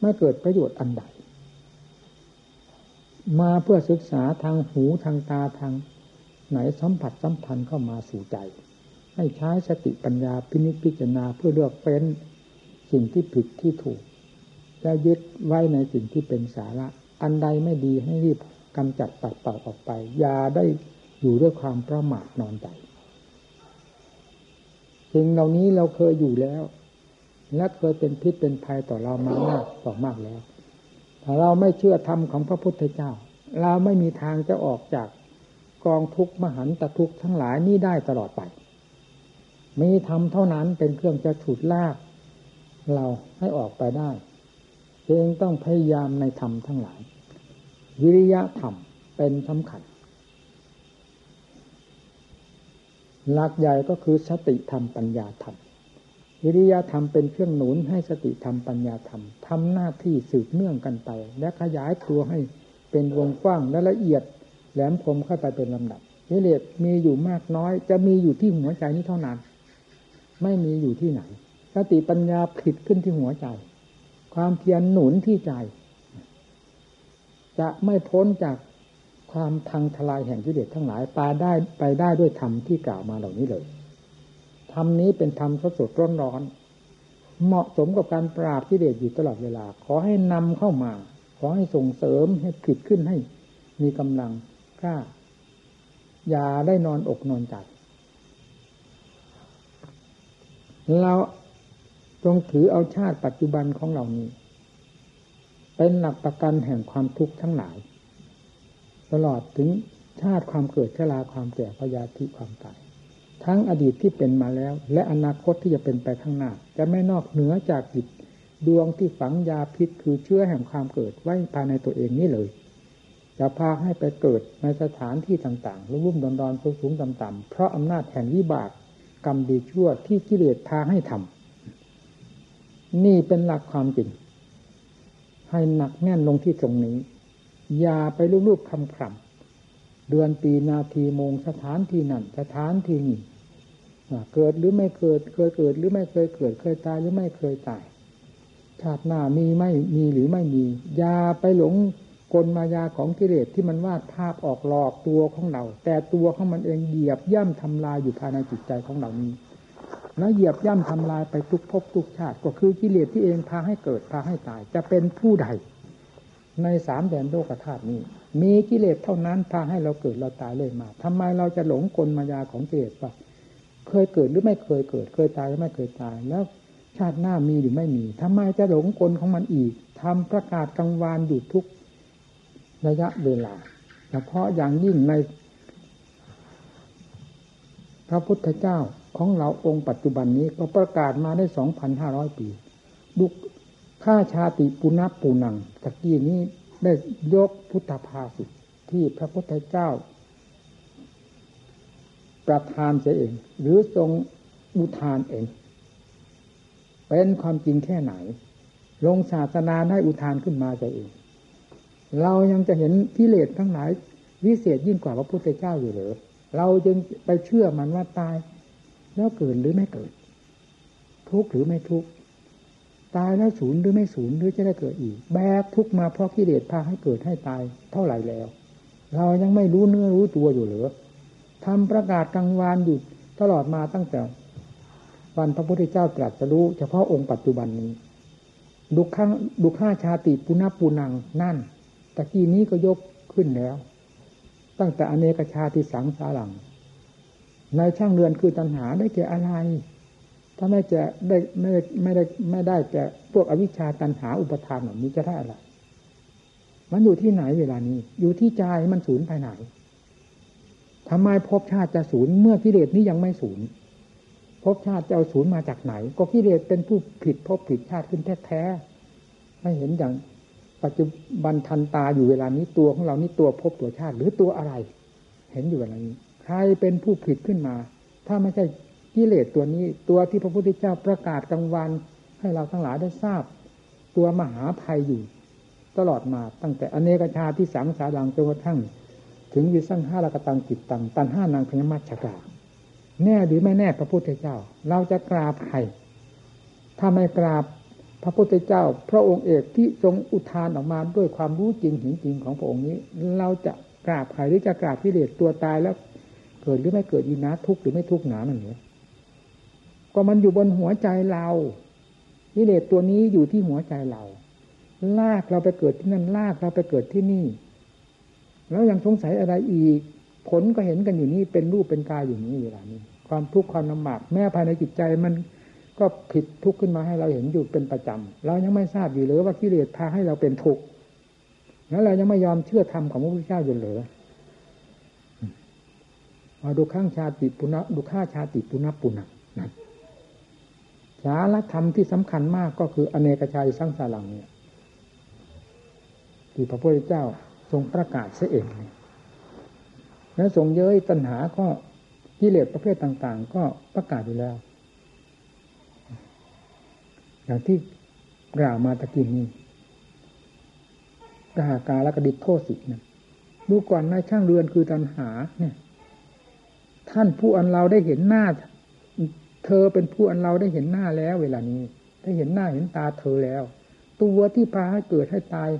[SPEAKER 1] ไม่เกิดประโยชน์อันใด มาเพื่อศึกษาทางหูทางตาทางไหนสัมผัสสัมพันธ์เข้ามาสู่ใจ ให้ใช้สติปัญญาพินิจพิจารณาเพื่อเลือกเป็นสิ่งที่ผิดที่ถูก และยึดไว้ในสิ่งที่เป็นสาระ อันใดไม่ดีให้รีบกำจัดตัดเป่าออกไป อย่าได้อยู่ด้วยความประมาทนอนใจสิ่งเหล่านี้เราเคยอยู่แล้ว และเคยเป็นพิษเป็นภัยต่อเรามามากต่อมากแล้วถ้าเราไม่เชื่อธรรมของพระพุทธเจ้า เราไม่มีทางจะออกจากกองทุกข์มหันตทุกข์ทั้งหลายนี้ได้ตลอดไป มีธรรมเท่านั้นเป็นเครื่องจะฉุดลาก เราให้ออกไปได้เองต้องพยายามในธรรมทั้งหลาย วิริยะธรรมเป็นสำคัญหลักใหญ่ก็คือสติธรรมปัญญาธรรม วิริยะธรรมเป็นเครื่องหนุนให้สติธรรมปัญญาธรรมทำหน้าที่สืบเนื่องกันไป และขยายตัวให้เป็นวงกว้างและละเอียดแหลมคมเข้าไปเป็นลำดับวิเลศมีอยู่มากน้อย จะมีอยู่ที่หัวใจนี้เท่านั้น ไม่มีอยู่ที่ไหน สติปัญญาผลิตขึ้นที่หัวใจ ความเพียรหนุนที่ใจ จะไม่พ้นจากความพังทลายแห่งกิเลสทั้งหลายไปได้ไปได้ด้วยธรรมที่กล่าวมาเหล่านี้เลย รรมนี้เป็นธรรมสดสดร้อนร้อนเหมาะสมกับการปราบกิเลสอยู่ตลอดเวลา ขอให้นำเข้ามา ขอให้ส่งเสริมให้ผิดขึ้นให้มีกำลังกล้า อย่าได้นอนอกนอนใจเราจงถือเอาชาติปัจจุบันของเหล่านี้ เป็นหลักประกันแห่งความทุกข์ทั้งหลาย ตลอดถึงชาติความเกิดชราความแก่พยาธิความตาย ทั้งอดีตที่เป็นมาแล้ว และอนาคตที่จะเป็นไปข้างหน้า จะไม่นอกเหนือจากจิตดวงที่ฝังยาพิษคือเชื้อแห่งความเกิดไว้ภายในตัวเองนี่เลย จะพาให้ไปเกิดในสถานที่ต่างๆรุ่มดอนดอนสูงสูงต่ำๆเพราะอำนาจแห่งวิบากกรรมดีชั่วที่กิเลสพาให้ทำนี่เป็นหลักความจริง ให้หนักแน่นลงที่ตรงนี้ อย่าไปรูปๆคำคำเดือนปีนาทีโมงสถานที่นั่นสถานที่นี่ เกิดหรือไม่เกิด เคยเกิดหรือไม่เคยเกิด เคยตายหรือไม่เคยตายชาติหน้ามีไม่มีหรือไม่มียาไปหลงกลมายาของกิเลสที่มันวาดภาพออกหลอกตัวของเรา แต่ตัวของมันเองเหยียบย่ำทำลายอยู่ภายในจิตใจของเรานี้ แล้วเหยียบย่ำทำลายไปทุกภพทุกชาติ ก็คือกิเลสที่เองพาให้เกิดพาให้ตาย จะเป็นผู้ใด ในสามแดนโลกธาตุนี้ มีกิเลสเท่านั้นพาให้เราเกิดเราตายเลยมาทำไมเราจะหลงกลมายาของกิเลสว่า เคยเกิดหรือไม่เคยเกิด เคยตายหรือไม่เคยตาย แล้วชาติหน้ามีหรือไม่มีทำไมจะหลงกลของมันอีกทำประกาศกลางวานอยู่ทุกระยะเวลาเฉพาะอย่างยิ่งใน พระพุทธเจ้าของเราองค์ปัจจุบันนี้ก็ประกาศมาได้สองพันห้าร้อยปี ดุข้าชาติปุณปูนังตะกี้นี้ได้ยกพุทธภาสิตที่พระพุทธเจ้า ประทานเสียเอง หรือทรงอุทานเอง เป็นความจริงแค่ไหน ลงศาสนาได้อุทานขึ้นมาเสียเอง เรายังจะเห็นกิเลสทั้งหลายวิเศษยิ่งกว่าพระพุทธเจ้าอยู่หรือเราจึงไปเชื่อมันว่าตาย แล้วเกิดหรือไม่เกิด ทุกข์หรือไม่ทุกข์ตายแล้วศูนย์หรือไม่ศูนย์หรือจะได้เกิดอีก แบกทุกมาเพราะกิเลสพาให้เกิดให้ตายเท่าไหร่แล้ว เรายังไม่รู้เนื้อรู้ตัวอยู่หรือ ทำประกาศกลางวานอยู่ตลอดมาตั้งแต่ วันพระพุทธเจ้าตรัสรู้ เฉพาะองค์ปัจจุบันนี้ ดุข้างดุข้าชาติปุณปูนังนั่นตะกี้นี้ก็ยกขึ้นแล้ว ตั้งแต่อเนกชาติสังสารัง ในช่างเรือนคือตัณหาได้แก่อะไร ถ้าไม่จะได้ไม่ได้ไม่ได้ไม่ได้แต่พวกอวิชชาตัณหาอุปทานเหล่านี้จะได้อะไรมันอยู่ที่ไหนเวลานี้ อยู่ที่ใจมันศูนย์ภายไหน ทำไมภพชาติจะศูนย์เมื่อกิเลสนี้ยังไม่ศูนย์ภพชาติจะเอาศูนย์มาจากไหน ก็กิเลสเป็นผู้ผิดภพผิดชาติขึ้นแท้ๆให้เห็นอย่าง ปัจจุบันทันตาอยู่เวลานี้ตัวของเรานี่ตัวภพตัวชาติ หรือตัวอะไร เห็นอยู่เวลานี้ ใครเป็นผู้ผิดขึ้นมา ถ้าไม่ใช่กิเลสตัวนี้ ตัวที่พระพุทธเจ้าประกาศกลางวัน ให้เราทั้งหลายได้ทราบ ตัวมหาภัยอยู่ ตลอดมาตั้งแต่อเนกชาที่สังสารังจนกระทั่ง ถึงวิสังห้าลกตังจิตตังตันห้านางพญมัจฉกาแน่หรือไม่แน่พระพุทธเจ้า เราจะกราบใครถ้าไม่กราบพระพุทธเจ้า พระองค์เอกที่ทรงอุทานออกมาด้วยความรู้จริงเห็นจริงของพระองค์นี้ เราจะกราบใครหรือจะกราบพิเรศตัวตายแล้ว เกิดหรือไม่เกิดอีนาทุกหรือไม่ทุกหนามันเนี่ยก็มันอยู่บนหัวใจเรากิเลสตัวนี้อยู่ที่หัวใจเรา ลากเราไปเกิดที่นั่นลากเราไปเกิดที่นี่ แล้วยังสงสัยอะไรอีก ผลก็เห็นกันอยู่นี่เป็นรูปเป็นกายอยู่นี่เวลานี้ ความทุกข์ความลำบากแม้ภายในจิตใจมันก็ผิดทุกข์ขึ้นมาให้เราเห็นอยู่เป็นประจำเรายังไม่ทราบอยู่เลยว่ากิเลสพาให้เราเป็นทุกข์แล้วเรายังไม่ยอมเชื่อธรรมของพระพุทธเจ้าอยู่เลยดูข้างชาติปุณะดูข้าชาติปุณะปุณะนั่นสารธรรมที่สำคัญมากก็คืออเนกชายสร้างสาลังเนี่ยที่พระพุทธเจ้า ทรงประกาศเสียเองแล้วทรงเย้ยตัณหาก็กิเลสประเภทต่าง ๆ ก็ประกาศอยู่แล้ว อย่างที่กล่าวมาตะกี้นี้กหากาและกระดิษโทษสินะดูก่อนในช่างเรือนคือตัณหา เนี่ย ท่านผู้อันเราได้เห็นหน้า เธอเป็นผู้อันเราได้เห็นหน้าแล้ว เวลานี้ ได้เห็นหน้าเห็นตาเธอแล้ว ตัวที่พาให้เกิดให้ตาย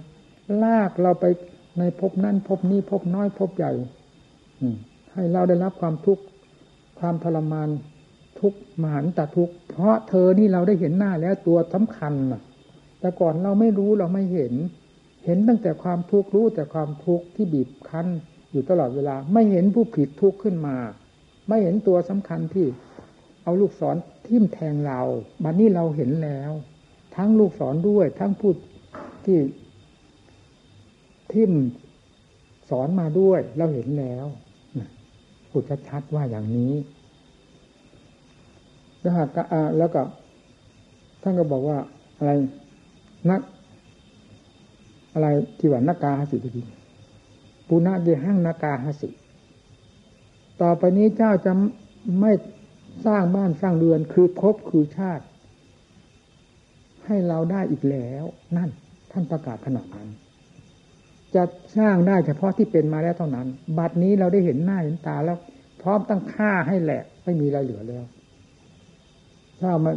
[SPEAKER 1] ลากเราไป ในภพนั้นภพนี้ภพน้อยภพใหญ่ให้เราได้รับความทุกข์ความทรมานทุกมหันตทุกเพราะเธอนี่เราได้เห็นหน้าแล้วตัวสำคัญแต่ก่อนเราไม่รู้เราไม่เห็น เห็นตั้งแต่ความทุกข์รู้แต่ความทุกข์ที่บีบคั้นอยู่ตลอดเวลา ไม่เห็นผู้ผิดทุกข์ขึ้นมา ไม่เห็นตัวสำคัญที่เอาลูกศรทิ่มแทงเราบัดนนี้เราเห็นแล้ว ทั้งลูกศรด้วย ทั้งพูดที่ ทิ่มสอนมาด้วยเราเห็นแล้วพูดชัดๆว่าอย่างนี้แล้วหากแล้วก็ท่านก็บอกว่าอะไรนัก อะไรที่ว่านักกาหสิทีปุณะเดหังนักกาหสิต่อไปนี้เจ้าจะไม่สร้างบ้านสร้างเรือนคือภพคือชาติ ให้เราได้อีกแล้ว นั่น ท่านประกาศขนาดนั้น จะสร้างได้เฉพาะที่เป็นมาแล้วเท่านั้น บัดนี้เราได้เห็นหน้าเห็นตาแล้ว พร้อมตั้งค่าให้แหละไม่มีอะไรเหลือแล้ว ถ้ามัน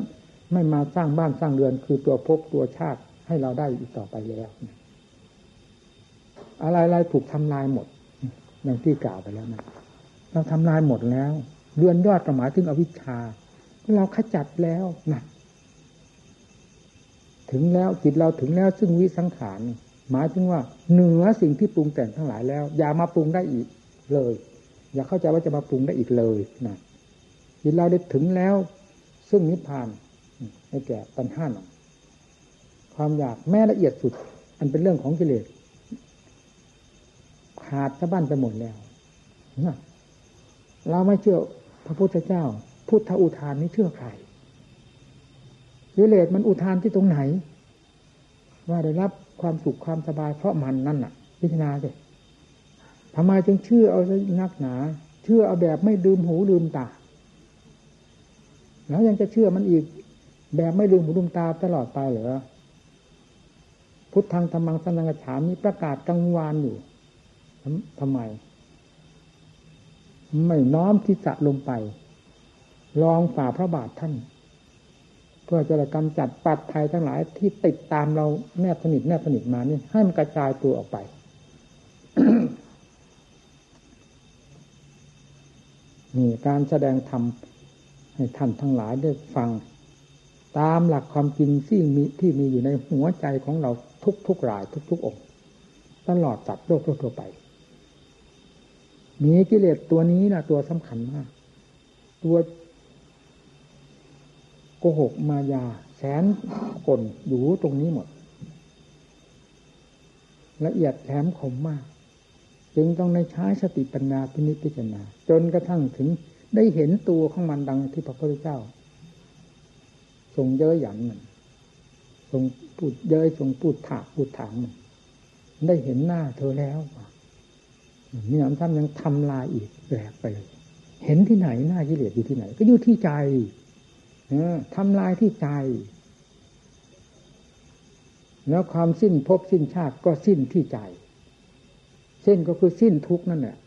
[SPEAKER 1] ไม่มาสร้างบ้านสร้างเรือนคือตัวภพตัวชาติให้เราได้อีกต่อไปแล้ว อะไรๆถูกทำลายหมด อย่างที่กล่าวไปแล้วนะเราทำลายหมดแล้ว เรือนยอดก็หมายถึงอวิชชา เราขจัดแล้วนะถึงแล้วจิตเราถึงแล้วซึ่งวิสังขาร หมายถึงว่าเหนือสิ่งที่ปรุงแต่งทั้งหลายแล้ว อย่ามาปรุงได้อีกเลย อย่าเข้าใจว่าจะมาปรุงได้อีกเลยนะจิตเราได้ถึงแล้ว ซึ่งนิพพานให้แก่ปัญหาหนความอยากแม้ละเอียดสุด อันเป็นเรื่องของกิเลสขาดสะบั้นไปหมดแล้วนะเราไม่เชื่อพระพุทธเจ้า พุทธอุทานนี้เชื่อใครกิเลสมันอุทานที่ตรงไหน ว่าได้รับ ความสุขความสบายเพราะมันนั่นน่ะ พิจารณาสิทำไมจึงเชื่อเอานักหนา เชื่อเอาแบบไม่ลืมหูลืมตา แล้วยังจะเชื่อมันอีก แบบไม่ลืมหูลืมตาตลอดไปเหรอพุทธังธรรมังสังฆฉามีประกาศกลางวานอยู่ทำไม ไม่น้อมที่จะลงไป ลองฝ่าพระบาทท่าน พื่อจะกำจัดปัดภัยทั้งหลายที่ติดตามเราแนบสนิทแนบสนิทมานี่ให้มันกระจายตัวออกไป นี่การแสดงธรรมให้ท่านทั้งหลายได้ฟัง ตามหลักความจริงที่มีที่มีอยู่ในหัวใจของเราทุกทุกราย ทุกทุกองค์ตลอดจัดโลกทั่วไป มีกิเลสตัวนี้นะตัวสำคัญมาก ตัว โกหกมายา แสนกลอยู่ตรงนี้หมด ละเอียดแหลมคมมาก จึงต้องในใช้สติปัญญาพินิจพิจารณา จนกระทั่งถึงได้เห็นตัวของมันดังที่พระพุทธเจ้า ทรงเย้ยหยันมันทรงพูดเย้ยทรงพูดถากพูดถางมันได้เห็นหน้าเธอแล้วมีน้ำท่ายังทำลายอีกแหลกไปเลย เห็นที่ไหนหน้ากิเลสอยู่ที่ไหน ก็อยู่ที่ใจ ทำลายที่ใจ แล้วความสิ้นภพสิ้นชาติก็สิ้นที่ใจเส้นก็คือสิ้นทุกนั่นแหละ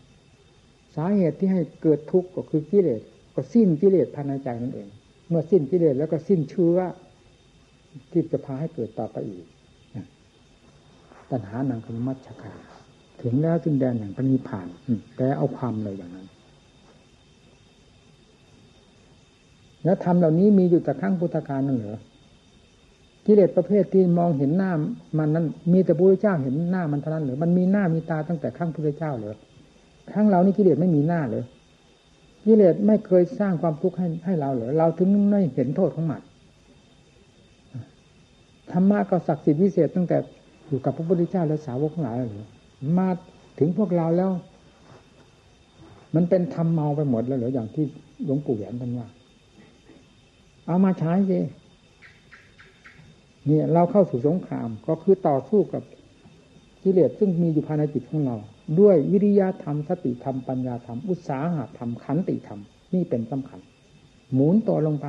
[SPEAKER 1] สาเหตุที่ให้เกิดทุกข์ก็คือกิเลสก็สิ้นกิเลสภายในใจนั่นเอง เมื่อสิ้นกิเลสแล้วก็สิ้นเชื้อที่จะพาให้เกิดต่อไปอีกตัณหานังคมัชฌกาถึงแล้วจึงแดนแห่งปณิพานแต่เอาความเลยอย่างนั้น แล้วธรรมเหล่านี้มีอยู่แต่ครั้งพุทธกาลนั่นเหรอกิเลสประเภทที่มองเห็นหน้ามันนั้น มีแต่พระเจ้าเห็นหน้ามันเท่านั้นหรือมันมีหน้ามีตาตั้งแต่ครั้งพุทธเจ้าเหรอครั้งเรานี่กิเลสไม่มีหน้าเลยกิเลสไม่เคยสร้างความทุกข์ให้ให้เราเหรอเราถึงไม่เห็นโทษของมันธรรมะก็ศักดิ์สิทธิ์วิเศษตั้งแต่อยู่กับพระพุทธเจ้าและสาวกทั้งหลายหรือมาถึงพวกเราแล้ว มันเป็นทำเมาไปหมดแล้วเหรออย่างที่หลวงปู่แหวนท่านว่า เอามาใช้สิเนี่ยเราเข้าสู่สงครามก็คือต่อสู้กับกิเลสซึ่งมีอยู่ภายในจิตของเรา ด้วยวิริยะธรรมสติธรรมปัญญาธรรมอุตสาหะธรรมขันติธรรมนี่เป็นสำคัญ หมุนตัวลงไป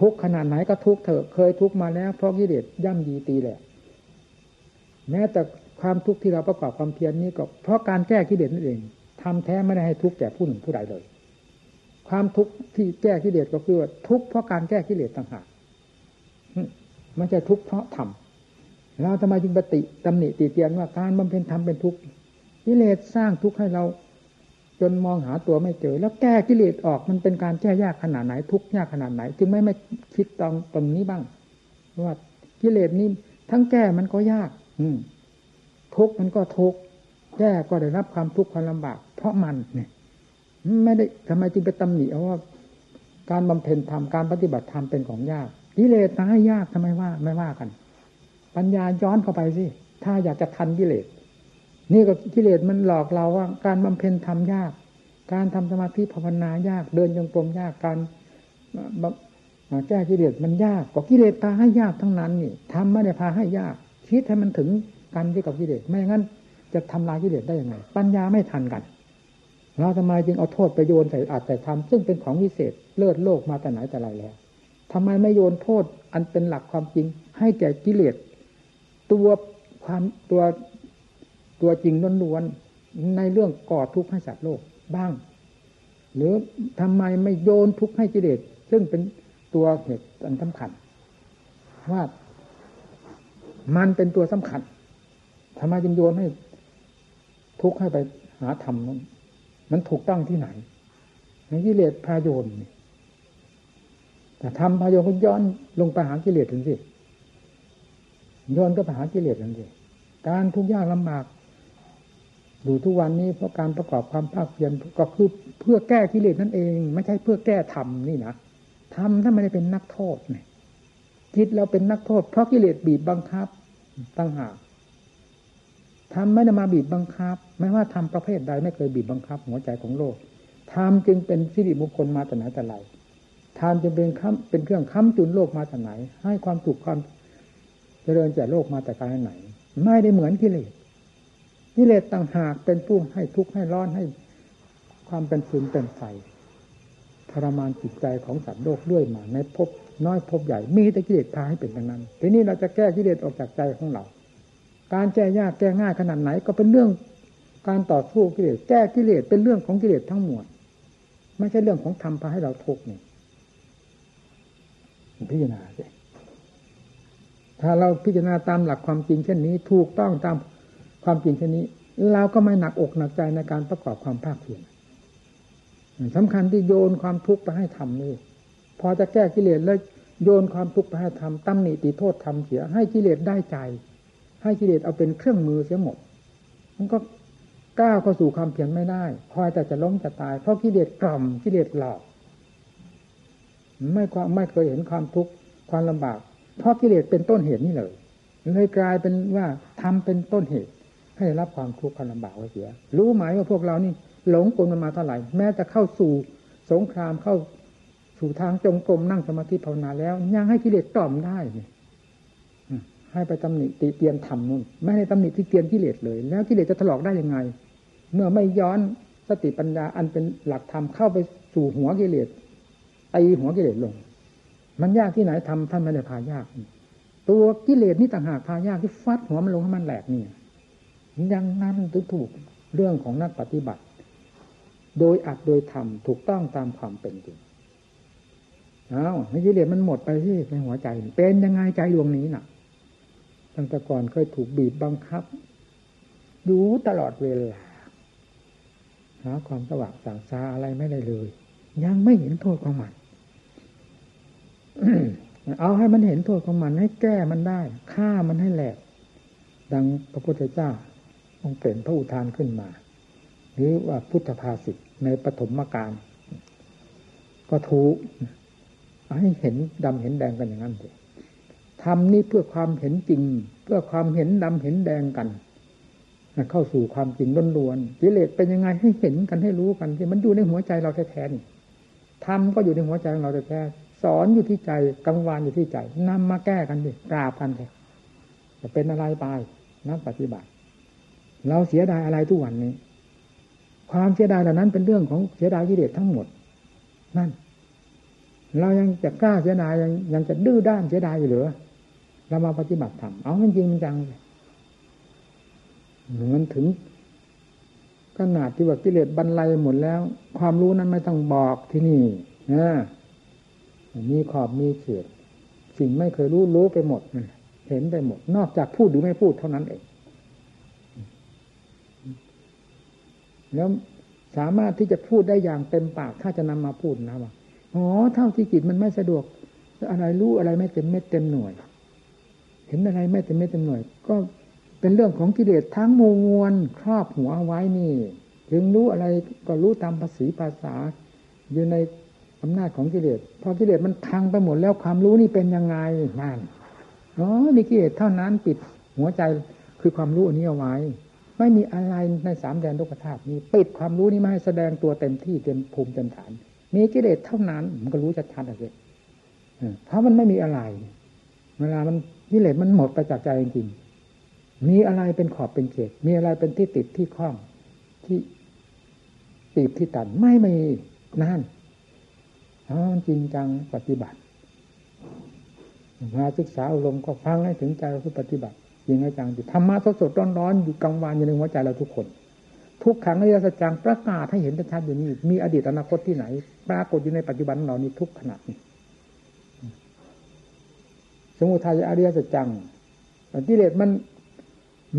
[SPEAKER 1] ทุกขนาดไหนก็ทุกเถอะเคยทุกมาแล้วเพราะกิเลสย่ำยีตีแหละ แม้แต่ความทุกข์ที่เราประกอบความเพียรนี้ก็เพราะการแก้กิเลสนั่นเองทำแท้ไม่ได้ให้ทุกข์แก่ผู้หนึ่งผู้ใดเลย ความทุกข์ที่แก้กิเลสก็คือว่าทุกข์เพราะการแก้กิเลสต่างหากมันจะทุกข์เพราะทำเราทำไมจึงปฏิตำหนิตีเตียนว่าการบำเพ็ญธรรมเป็นทุกข์กิเลสสร้างทุกข์ให้เรา จนมองหาตัวไม่เจอ แล้วแก้กิเลสออกมันเป็นการแก้ยากขนาดไหน ทุกข์ยากขนาดไหน จึงไม่ไม่คิดตรงตรงนี้บ้างว่ากิเลสนี้ทั้งแก้มันก็ยาก อืมทุกข์มันก็ทุกข์แย่ก็ได้รับความทุกข์ความลำบาก เพราะมันเนี่ย ไม่ได้ทำไมจึงไปตำหนิเอาว่า การบำเพ็ญธรรมการปฏิบัติธรรมเป็นของยากกิเลสตายยากทำไมว่าไม่ว่ากัน ปัญญาย้อนเข้าไปสิถ้าอยากจะทันกิเลสนี่ก็กิเลสมันหลอกเราว่า การบำเพ็ญธรรมยาก การทำสมาธิภาวนายาก เดินจงกรมยากการแก้กิเลสมันยากก็กิเลสตาให้ยากทั้งนั้นนี่ทำไม่ได้พาให้ยาก คิดให้มันถึงกันที่กับกิเลสไม่งั้นจะทำลายกิเลสได้ยังไง ปัญญาไม่ทันกัน เราทำไมจึงเอาโทษไปโยนใส่อาจแต่ทำซึ่งเป็นของวิเศษเลิศโลกมาแต่ไหนแต่ไรแล้วทำไมไม่โยนโทษอันเป็นหลักความจริง ให้แก่กิเลสตัวความตัวตัวจริงล้วนๆในเรื่องก่อทุกข์ให้สัตว์โลกบ้าง หรือทำไมไม่โยนทุกข์ให้กิเลสซึ่งเป็นตตัวเหตุอันสำคัญว่ามันเป็นตัวสำคัญทำไมจึงโยนให้ทุกข์ให้ไปหาธรรมนั้น มันถูกต้องที่ไหนในกิเลสพาโยนแต่ทำพาโยนก็ย้อนลงไปหากิเลสถึงสิโยนก็ไปหากิเลสถึงสิการทุกข์ยากลำบากดูทุกวันนี้เพราะการประกอบความภาคเพียรก็คือเพื่อแก้กิเลสนั่นเอง ไม่ใช่เพื่อแก้ธรรมนี่นะธรรมถ้าไม่ได้เป็นนักโทษเนี่ยจิตเราเป็นนักโทษ เพราะกิเลสบีบบังคับตั้งหาก ทำไม่ได้มาบีบบังคับ ไม่ว่าทำประเภทใดไม่เคยบีบบังคับ หัวใจของโลกทำจึงเป็นสิริมงคลมาแต่ไหนแต่ไรทานจึงเป็นค้ำเป็นเครื่องค้ำจุนโลกมาแต่ไหน ให้ความสุขความเจริญแก่โลกมาแต่การไหน ไม่ได้เหมือนกิเลสกิเลสต่างหากเป็นผู้ให้ทุกข์ให้ร้อนให้ความเป็นฟืนเป็นไฟทรมานจิตใจของสัตว์โลกเรื่อยมาในภพน้อยภพใหญ่มีแต่กิเลสพาให้เป็นดังนั้น ทีนี้เราจะแก้กิเลสออกจากใจของเรา การแก้ยากแก้ง่ายขนาดไหน ก็เป็นเรื่องการต่อสู้กิเลสแก้กิเลสเป็นเรื่องของกิเลสทั้งหมดไม่ใช่เรื่องของธรรมพาให้เราทุกข์นี่พิจารณาสิถ้าเราพิจารณาตามหลักความจริงเช่นนี้ ถูกต้องตามความจริงเช่นนี้เราก็ไม่หนักอกหนักใจในการประกอบความภาคเพียรสำคัญที่โยนความทุกข์ไปให้ทำนี่ พอจะแก้กิเลสแล้วโยนความทุกข์ไปให้ทำตำหนิติโทษทำเสีย ให้กิเลสได้ใจ ให้กิเลสเอาเป็นเครื่องมือเสียหมด มันก็ก้าวเข้าสู่ความเพียรไม่ได้ คอยแต่จะล้มจะตาย เพราะกิเลสกล่อมกิเลสหลอกไม่ความไม่เคยเห็นความทุกข์ความลำบาก เพราะกิเลสเป็นต้นเหตุนี่เลยเลยกลายเป็นว่าทำเป็นต้นเหตุ ให้รับความทุกข์ความลำบากไว้เสีย รู้ไหมว่าพวกเรานี่ หลงกลมันมาเท่าไหร่แม้จะเข้าสู่สงครามเข้าสู่ทางจงกรมนั่งสมาธิภาวนาแล้ว ยังให้กิเลสตอมได้เนี่ย ให้ไปตำหนิติเตียนธรรมนู่นไม่ให้ตำหนิที่เตียนกิเลสเลย แล้วกิเลสจะถลอกได้ยังไง เมื่อไม่ย้อนสติปัญญาอันเป็นหลักธรรมเข้าไปสู่หัวกิเลสตีหัวกิเลสลง มันยากที่ไหนทำท่านไม่ได้พายาก ตัวกิเลสนี่ต่างหากพายากที่ฟัดหัวมันลงให้มันแหลกนี่ยังนั้นถูกเรื่องของนักปฏิบัติ โดยอัดโดยทำถูกต้องตามความเป็นจริงเอาให้กิเลสมันหมดไปที่ในหัวใจ เป็นยังไงใจดวงนี้น่ะ ตั้งแต่ก่อนเคยถูกบีบบังคับดูตลอดเวลาหาความสว่างสางซาอะไรไม่ได้เลย ยังไม่เห็นโทษของมันเอาให้มันเห็นโทษของมันให้แก้มันได้ฆ่ามันให้แหลก ดังพระพุทธเจ้าองค์เป็นพระอุทานขึ้นมา หรือว่าพุทธภาษิตในปฐมกาลก็ถูกให้เห็นดำเห็นแดงกันอย่างนั้นเลย ทำนี่เพื่อความเห็นจริง เพื่อความเห็นดำเห็นแดงกันเข้าสู่ความจริงล้วนๆกิเลสเป็นยังไงให้เห็นกันให้รู้กันที่มันอยู่ในหัวใจเราแท้ๆนี่ทำก็อยู่ในหัวใจของเราแท้ๆสอนอยู่ที่ใจกังวานอยู่ที่ใจนำมาแก้กันดิกราบกันเลยจะเป็นอะไรไปนักปฏิบัติ เราเสียดายอะไรทุกวันนี้ ความเสียดายเหล่านั้นเป็นเรื่องของเสียดายกิเลสทั้งหมด นั่น เรายังจะกล้าเสียดายยังยังจะดื้อด้านเสียดายอยู่หรือ เรามาปฏิบัติธรรมเอาจริงจังเลยมันถึงขนาดที่ว่ากิเลสบรรลัยหมดแล้ว ความรู้นั้นไม่ต้องบอกที่นี่นะมีขอบมีเขตสิ่งไม่เคยรู้รู้ไปหมดเห็นไปหมด นอกจากพูดหรือไม่พูดเท่านั้นเองแล้วสามารถที่จะพูดได้อย่างเต็มปาก ถ้าจะนำมาพูดนะว่าอ๋อเท่าที่จิตมันไม่สะดวกอะไรรู้อะไรไม่เต็มเม็ดเต็มหน่วย เห็นอะไรไม่เต็มเม็ดเต็มหน่วย ก็เป็นเรื่องของกิเลสทั้งมวลครอบหัวไว้นี่ ถึงรู้อะไรก็รู้ตามภาษีภาษา อยู่ในอำนาจของกิเลสพอกิเลสมันพังไปหมดแล้วความรู้นี่เป็นยังไงนั่นอ๋อมีกิเลสเท่านั้นปิดหัวใจคือความรู้อันนี้เอาไว้ ไม่มีอะไรในสามแดนโลกธาตุนี้ปิดความรู้นี้ไม่ให้แสดงตัวเต็มที่เต็มภูมิเต็มฐาน มีกิเลสเท่านั้น มันก็รู้ชัดๆเลยเพราะมันไม่มีอะไร เวลามัน กิเลสมันหมดไปจากใจจริงๆมีอะไรเป็นขอบเป็นเขต มีอะไรเป็นที่ติดที่คล้องที่ตีบที่ตันไม่มีนั่นจริงจังปฏิบัติ มาศึกษาอารมณ์ก็ฟังให้ถึงใจคือปฏิบัติยิงให้จังจิตธรรมะสดสดร้อนๆอยู่กลางวันอยู่ในหัวใจเราทุกคน ทุกขังอริยสัจจังประกาศให้เห็นชัดอยู่นี่มีอดีตอนาคตที่ไหน ปรากฏอยู่ในปัจจุบันของเรานี่ทุกขณะนี้ สมุทัยอริยสัจจังกิเลสมัน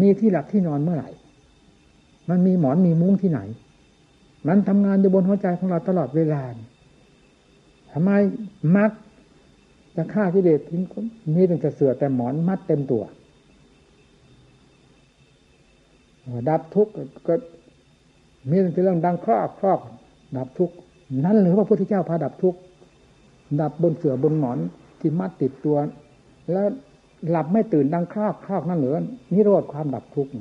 [SPEAKER 1] มีที่หลับที่นอนเมื่อไหร่ มันมีหมอนมีมุ้งที่ไหน มันทำงานอยู่บนหัวใจของเราตลอดเวลาทำไมมักจะฆ่ากิเลสทิ้งมีตั้งแต่เสือแต่หมอนมัดเต็มตัว ดับทุกข์ก็มีแต่เรื่องดังครอบครอบ ดับทุกข์นั่นหรือว่าพระพุทธเจ้าพาดับทุกข์ดับบนเสือบนหมอนที่มัดติดตัว แล้วหลับไม่ตื่นดังครอบครอบนั่นหรือนิโรธความดับทุกข์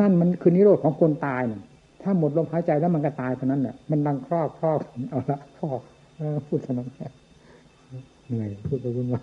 [SPEAKER 1] นั่นมันคือนิโรธของคนตายนะถ้าหมดลมหายใจแล้วมันก็ตายเท่านั้นแหละมันดังครอบครอบเอาละครอกพูดเท่านั้นเหนื่อยพูดไปพูดมา